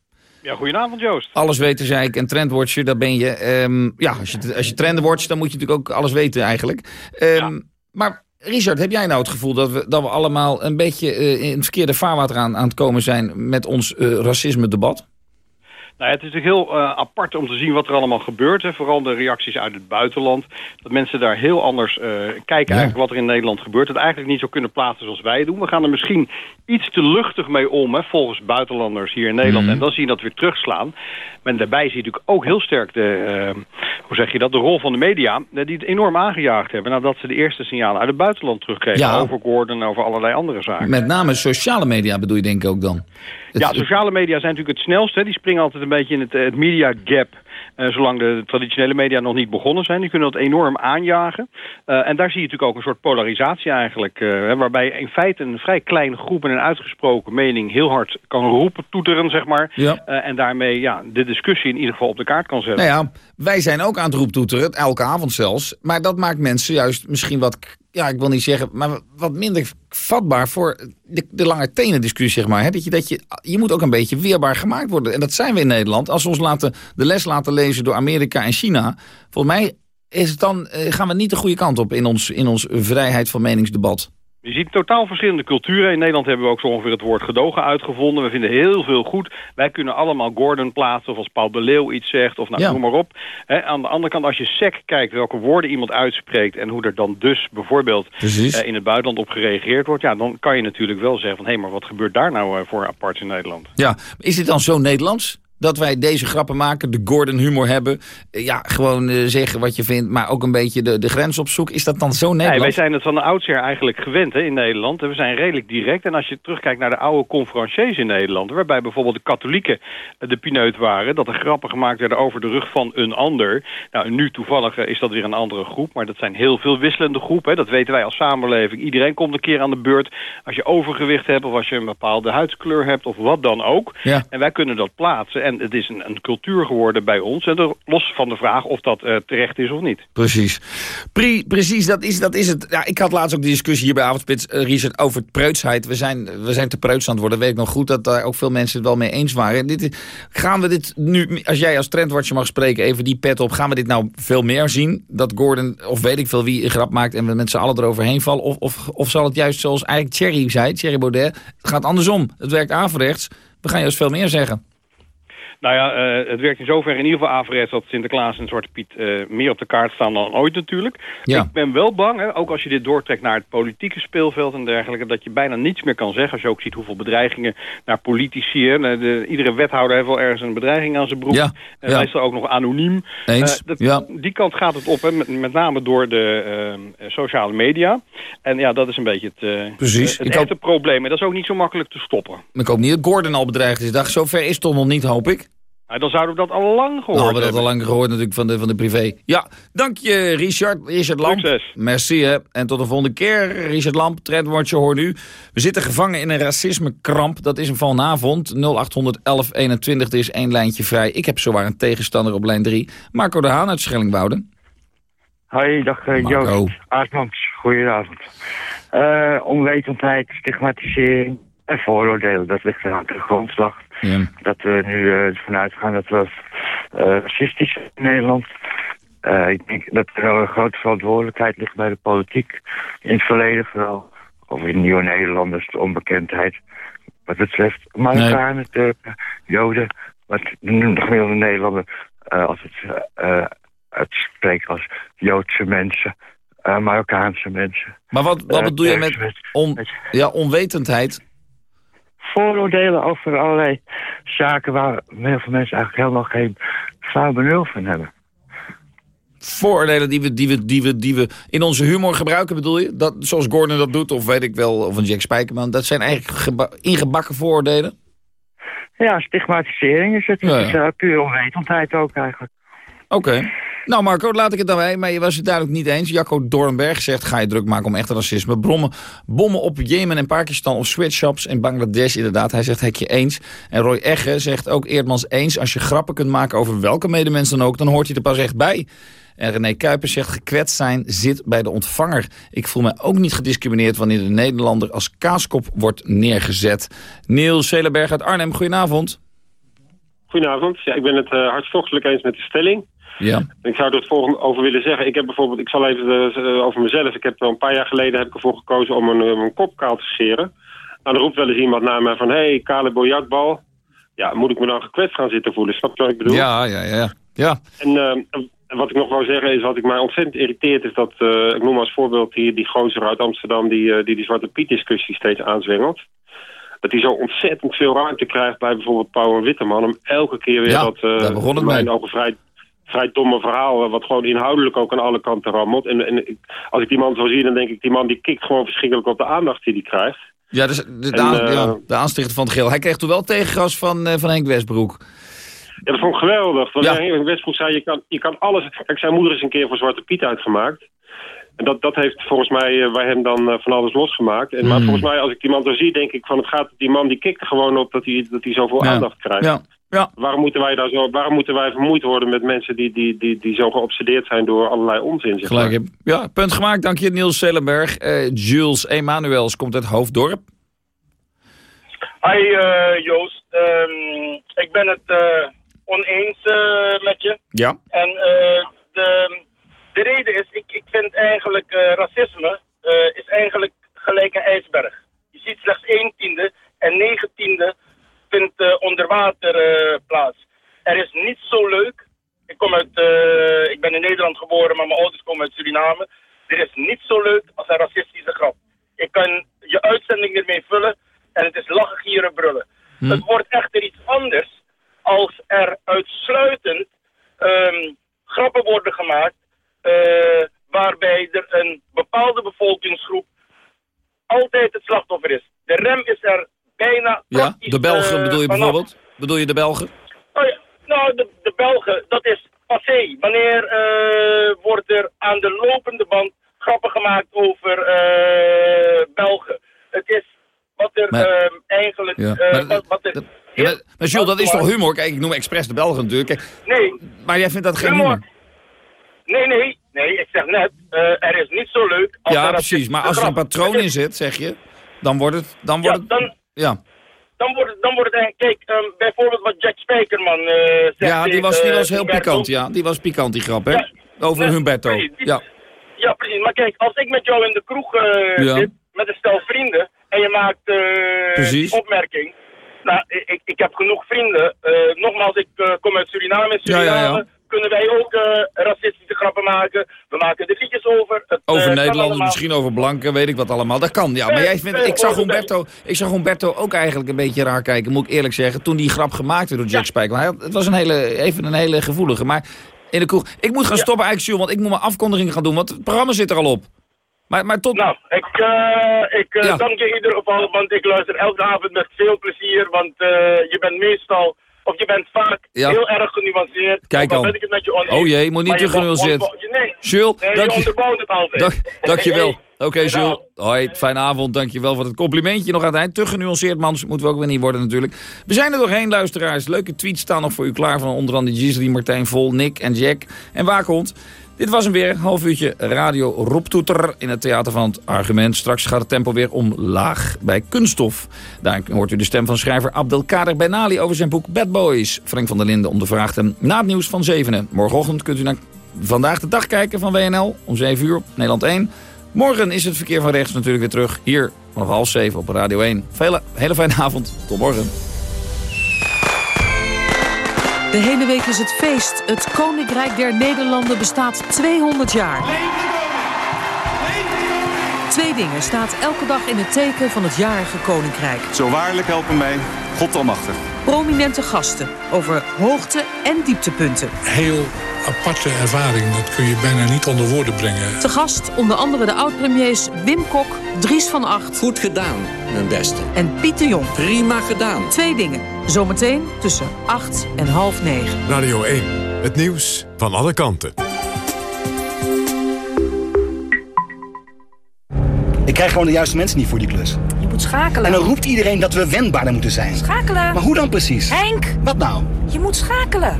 Ja, goedenavond Joost. Alles weten, zei ik. En trendwatcher, daar ben je. Ehm, ja, als je, als je trenden watcht, dan moet je natuurlijk ook alles weten eigenlijk. Ehm, Maar Richard, heb jij nou het gevoel dat we, dat we allemaal een beetje eh, in het verkeerde vaarwater aan, aan het komen zijn met ons eh, racisme-debat? Nou, het is natuurlijk heel eh, apart om te zien wat er allemaal gebeurt. Hè. Vooral de reacties uit het buitenland. Dat mensen daar heel anders eh, kijken eigenlijk wat er in Nederland gebeurt. Het eigenlijk niet zo kunnen plaatsen zoals wij doen. We gaan er misschien iets te luchtig mee om, hè, volgens buitenlanders hier in Nederland. Mhm. En dan zie je dat weer terugslaan. Maar daarbij zie je natuurlijk ook heel sterk de, eh, hoe zeg je dat, de rol van de media. die het enorm aangejaagd hebben nadat ze de eerste signalen uit het buitenland terugkregen. Ja. Over Gordon en over allerlei andere zaken. Met name sociale media bedoel je denk ik ook dan? Ja, sociale media zijn natuurlijk het snelste. Die springen altijd een beetje in het, het media gap. eh, zolang de traditionele media nog niet begonnen zijn. Die kunnen dat enorm aanjagen. Eh, en daar zie je natuurlijk ook een soort polarisatie eigenlijk. eh, waarbij in feite een vrij kleine groep met een uitgesproken mening heel hard kan roepen, toeteren, zeg maar. Ja. En daarmee ja, de discussie in ieder geval op de kaart kan zetten. Nou ja, wij zijn ook aan het roeptoeteren, elke avond zelfs. Maar dat maakt mensen juist misschien wat, ja, ik wil niet zeggen, maar wat minder vatbaar voor de, de lange tenen discussie, zeg maar. Hè? Dat je, dat je, je moet ook een beetje weerbaar gemaakt worden. En dat zijn we in Nederland. Als we ons laten, de les laten lezen door Amerika en China, volgens mij is het dan, eh, gaan we niet de goede kant op in ons, in ons vrijheid van meningsdebat. Je ziet totaal verschillende culturen. In Nederland hebben we ook zo ongeveer het woord gedogen uitgevonden. We vinden heel veel goed. Wij kunnen allemaal Gordon plaatsen of als Paul de Leeuw iets zegt of nou, Ja. noem maar op. Aan de andere kant, als je sec kijkt welke woorden iemand uitspreekt... en hoe er dan dus bijvoorbeeld eh, in het buitenland op gereageerd wordt... ja, dan kan je natuurlijk wel zeggen van... hé, maar wat gebeurt daar nou eh, voor apart in Nederland? Ja, is dit dan zo Nederlands? Dat wij deze grappen maken, de Gordon humor hebben. Eh, Ja, gewoon eh, zeggen wat je vindt, maar ook een beetje de, de grens opzoeken. Is dat dan zo Nee, Nederlands? wij zijn het van de oudsher eigenlijk gewend hè, in Nederland. We zijn redelijk direct. En als je terugkijkt naar de oude conferenciers in Nederland... waarbij bijvoorbeeld de katholieken eh, de pineut waren... dat er grappen gemaakt werden over de rug van een ander. Nou, nu toevallig is dat weer een andere groep. Maar dat zijn heel veel wisselende groepen. Hè. Dat weten wij als samenleving. Iedereen komt een keer aan de beurt. Als je overgewicht hebt of als je een bepaalde huidskleur hebt... of wat dan ook. Ja. En wij kunnen dat plaatsen. En het is een, een cultuur geworden bij ons. En los van de vraag of dat eh, terecht is of niet. Precies. Pre- precies, dat is, dat is het. Ja, ik had laatst ook die discussie hier bij Avondspits, eh, Richard, over preutsheid. We zijn, we zijn te preuts aan het worden. Weet ik nog goed dat daar ook veel mensen het wel mee eens waren. En Dit, gaan we dit nu, als jij als trendwatcher mag spreken, even die pet op. Gaan we dit nou veel meer zien? Dat Gordon, of weet ik veel wie, een grap maakt en we met z'n allen eroverheen vallen? Of, of, of zal het juist zoals eigenlijk Thierry zei, Thierry Baudet, het gaat andersom. Het werkt averechts. We gaan juist veel meer zeggen. Nou ja, eh, het werkt in zoverre in ieder geval averechts dat Sinterklaas en Zwarte Piet eh, meer op de kaart staan dan ooit natuurlijk. Ja. Ik ben wel bang, hè, ook als je dit doortrekt naar het politieke speelveld en dergelijke, dat je bijna niets meer kan zeggen. Als je ook ziet hoeveel bedreigingen naar politici. Hè, de, de- iedere wethouder heeft wel ergens een bedreiging aan zijn broek. Ja, En ja. meestal ook nog anoniem. Eens, Eh, dat- ja. Die kant gaat het op, hè, met, met name door de sociale media. En ja, dat is een beetje het, Precies. het echte probleem. En dat is ook niet zo makkelijk te stoppen. Ik hoop niet dat Gordon al bedreigd is. Dag, zover is het toch nog niet, hoop ik. Nou, dan zouden we dat al lang gehoord Nou, we hebben dat hebben. al lang gehoord natuurlijk van de, van de privé. Ja, dank je Richard. Richard Lamp. Succes. Merci hè. En tot de volgende keer. Richard Lamp, Trendwatcher, hoor nu. We zitten gevangen in een racismekramp. Dat is een vanavond. 0800 1121. Er is één lijntje vrij. Ik heb zowaar een tegenstander op lijn 3. Marco de Haan uit Schellingwoude. Hoi, dag uh, Marco. Joost. Aardmans, goedenavond. Eh, onwetendheid, stigmatisering en vooroordelen, dat ligt er aan de grondslag. Ja. Dat we nu eh, ervan uitgaan dat we eh, racistisch zijn in Nederland. Eh, ik denk dat er wel een grote verantwoordelijkheid ligt bij de politiek. In het verleden vooral. Of in nieuwe Nederlanders, de onbekendheid. Wat betreft Marokkanen, Turken, Joden. Wat de gemiddelde Nederlander als het eh, uitspreekt als Joodse mensen. eh, Marokkaanse mensen. Maar wat, wat bedoel je met on, ja, onwetendheid? Vooroordelen over allerlei zaken waar heel veel mensen eigenlijk helemaal geen flauw benul van hebben. Vooroordelen die we, die, we, die, we, die we in onze humor gebruiken, bedoel je? Dat, zoals Gordon dat doet, of weet ik wel, of een Jack Spijkerman. Dat zijn eigenlijk geba- ingebakken vooroordelen? Ja, stigmatisering is het. Ja, ja. Is uh, puur onwetendheid ook eigenlijk. Oké. Nou Marco, laat ik het dan bij. Maar je was het duidelijk niet eens. Jacco Doornberg zegt, ga je druk maken om echt racisme. Brommen, bommen op Jemen en Pakistan of sweatshops in Bangladesh. Inderdaad, hij zegt hekje eens. En Roy Egge zegt ook Eerdmans eens. Als je grappen kunt maken over welke medemens dan ook, dan hoort hij er pas echt bij. En René Kuipers zegt, gekwetst zijn zit bij de ontvanger. Ik voel me ook niet gediscrimineerd wanneer de Nederlander als kaaskop wordt neergezet. Niels Zelenberg uit Arnhem, goedenavond. Goedenavond. Ja, ik ben het uh, hartstochtelijk eens met de stelling. Ja. Ik zou er het volgende over willen zeggen. Ik heb bijvoorbeeld, ik zal even uh, over mezelf. Ik heb wel een paar jaar geleden heb ik ervoor gekozen om een, een kop kaal te scheren. Nou, er roept wel eens iemand naar mij van, hé, hey, kale biljartbal. Ja, moet ik me dan gekwetst gaan zitten voelen? Snap je wat ik bedoel? Ja, ja, ja. ja. En uh, wat ik nog wou zeggen is, wat ik mij ontzettend irriteert, is dat, uh, ik noem als voorbeeld hier die gozer uit Amsterdam die die, die Zwarte Piet discussie steeds aanzwengelt. Dat hij zo ontzettend veel ruimte krijgt bij bijvoorbeeld Pauw en Witteman om elke keer weer ja, dat, uh, daar begon het mijn mee. ogen vrij, vrij domme verhaal, wat gewoon inhoudelijk ook aan alle kanten rammelt. En, en als ik die man zo zie, dan denk ik, die man die kikt gewoon verschrikkelijk op de aandacht die hij krijgt. Ja, dus de, de, En, aan- eh, ja, de aanstichter van het geel. Hij kreeg toen wel tegengas van, eh, van Henk Westbroek. Ja, dat vond ik geweldig. Want Ja. ja. Henk Westbroek zei, je kan, je kan alles... Kijk, zijn moeder is een keer voor Zwarte Piet uitgemaakt. En dat, dat heeft volgens mij eh, bij hem dan eh, van alles losgemaakt. En, Maar Hmm. volgens mij, als ik die man zo zie, denk ik van... Het gaat, die man die kikt er gewoon op dat hij, dat hij zoveel Ja. aandacht krijgt. Ja. Ja. Waarom moeten wij daar zo, waarom moeten wij vermoeid worden met mensen die, die, die, die zo geobsedeerd zijn door allerlei onzin? Zeg maar. Ja, punt gemaakt. Dank je, Niels Sellenberg. Eh, Jules Emanuels komt uit Hoofddorp. Hi eh, Joost, Ehm, ik ben het eh, oneens met je. Ja. En eh, de, de reden is, ik, ik vind eigenlijk eh, racisme eh, is eigenlijk gelijk een ijsberg. Je ziet slechts 1 tiende en 9 tiende vindt eh, onder water eh, plaats. Er is niets zo leuk. Ik, kom uit, eh, ik ben in Nederland geboren, maar mijn ouders komen uit Suriname. Er is niets zo leuk als een racistische grap. Ik kan je uitzending ermee vullen en het is lachen, gieren, brullen. Het wordt echter iets anders als er uitsluitend ehm, grappen worden gemaakt waarbij er een bepaalde bevolkingsgroep altijd het slachtoffer is. De rem is er bijna Ja, de Belgen eh, bedoel je bijvoorbeeld? Bedoel je de Belgen? Oh ja, nou, de, de Belgen, dat is passé. Wanneer eh, wordt er aan de lopende band grappen gemaakt over eh, Belgen? Het is wat er Maar- ehm, eigenlijk... Ja. Maar- wat, wat er Ja, maar, maar Jules, dat is toch humor? Kijk, ik noem expres de Belgen natuurlijk. Kijk, Nee, maar jij vindt dat geen Humor. humor? nee, nee, nee, ik zeg net, er is niet zo leuk als Ja, precies. Maar als er een patroon in zit, zeg je, dan wordt het... Dan wordt dan, ja. dan wordt het, dan wordt het eigenlijk... Kijk, ehm, bijvoorbeeld wat Jack Spijkerman eh zegt... ja, die was, die eh, was heel pikant, ja. Die was pikant, die grap, hè? Over nee, Humberto. Ja. Ja, precies. Maar kijk, als ik met jou in de kroeg eh, Ja. zit, met een stel vrienden, en je maakt die opmerking. Nou, ik, ik heb genoeg vrienden. Nogmaals, ik kom uit Suriname. In Ja, ja, Suriname ja. Kunnen wij ook eh, racistische grappen maken. We maken er liedjes over. Het, eh, Over kan Nederlanders, misschien over blanken, weet ik wat allemaal. Dat kan, ja. Maar jij vindt, ik zag Humberto, ik zag Humberto ook eigenlijk een beetje raar kijken, moet ik eerlijk zeggen. Toen die grap gemaakt werd door Jack. Maar had- Het was een hele, even een hele gevoelige. Maar in de kroeg, ik moet gaan stoppen eigenlijk, Jules, want ik moet mijn afkondiging gaan doen. Want het programma zit er al op. Maar, maar tot... Nou, ik, eh, ik eh, Ja. dank je in ieder geval, want ik luister elke avond met veel plezier. Want eh, je bent meestal, of je bent vaak Ja. heel erg genuanceerd. Kijk dan. ben ik het met je oneens. Oh jee, moet niet te genuanceerd. Nee, Jules, nee, dank je het altijd. Dank, dankjewel. Hey, Oké, Jules. Hoi, fijne avond. Dankjewel voor het complimentje nog aan het eind. Te genuanceerd, man. Moeten we ook weer niet worden natuurlijk. We zijn er doorheen, luisteraars. Leuke tweets staan nog voor u klaar. Van onder andere Gisli, Martijn Vol, Nick en Jack en Waakhond. Dit was hem weer. Half uurtje radio Roeptoeter in het Theater van het Argument. Straks gaat het tempo weer omlaag bij Kunststof. Daar hoort u de stem van schrijver Abdelkader Benali over zijn boek Bad Boys. Frank van der Linden ondervraagt hem na het nieuws van zevenen. Morgenochtend kunt u naar Vandaag de Dag kijken van WNL om 7 uur op Nederland 1. Morgen is het verkeer van rechts natuurlijk weer terug. Hier vanaf half 7 op Radio 1. Vele, hele fijne avond. Tot morgen. De hele week is het feest. Het Koninkrijk der Nederlanden bestaat 200 jaar. Twee dingen staat elke dag in het teken van het jarige Koninkrijk. Zo waarlijk helpen mij, God almachtig. Prominente gasten over hoogte- en dieptepunten. Heel aparte ervaring, dat kun je bijna niet onder woorden brengen. Te gast onder andere de oud-premiers Wim Kok, Dries van Acht... Goed gedaan, mijn beste. en Piet de Jong. Prima gedaan. Twee dingen. Zometeen tussen 8 en half 9. Radio 1. Het nieuws van alle kanten. Ik krijg gewoon de juiste mensen niet voor die klus. Je moet schakelen. En dan roept iedereen dat we wendbaarder moeten zijn. Schakelen. Maar hoe dan precies? Henk! Wat nou? Je moet schakelen.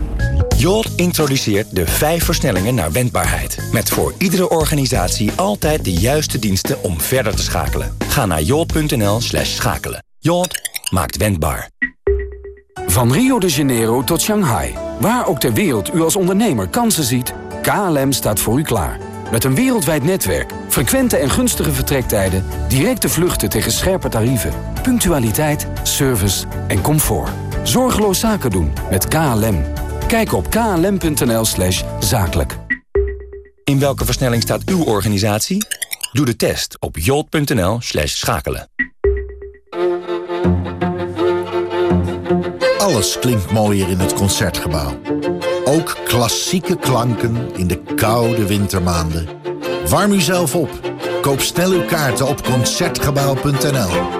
Jolt introduceert de vijf versnellingen naar wendbaarheid. Met voor iedere organisatie altijd de juiste diensten om verder te schakelen. Ga naar jolt.nl slash schakelen. Jolt maakt wendbaar. Van Rio de Janeiro tot Shanghai. Waar ook ter wereld u als ondernemer kansen ziet, KLM staat voor u klaar. Met een wereldwijd netwerk, frequente en gunstige vertrektijden... directe vluchten tegen scherpe tarieven, punctualiteit, service en comfort. Zorgeloos zaken doen met KLM. Kijk op klm.nl slash zakelijk. In welke versnelling staat uw organisatie? Doe de test op jolt.nl slash schakelen. Alles klinkt mooier in het Concertgebouw. Ook klassieke klanken in de koude wintermaanden. Warm uzelf op. Koop snel uw kaarten op Concertgebouw.nl.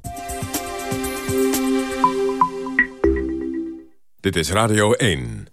Dit is Radio 1.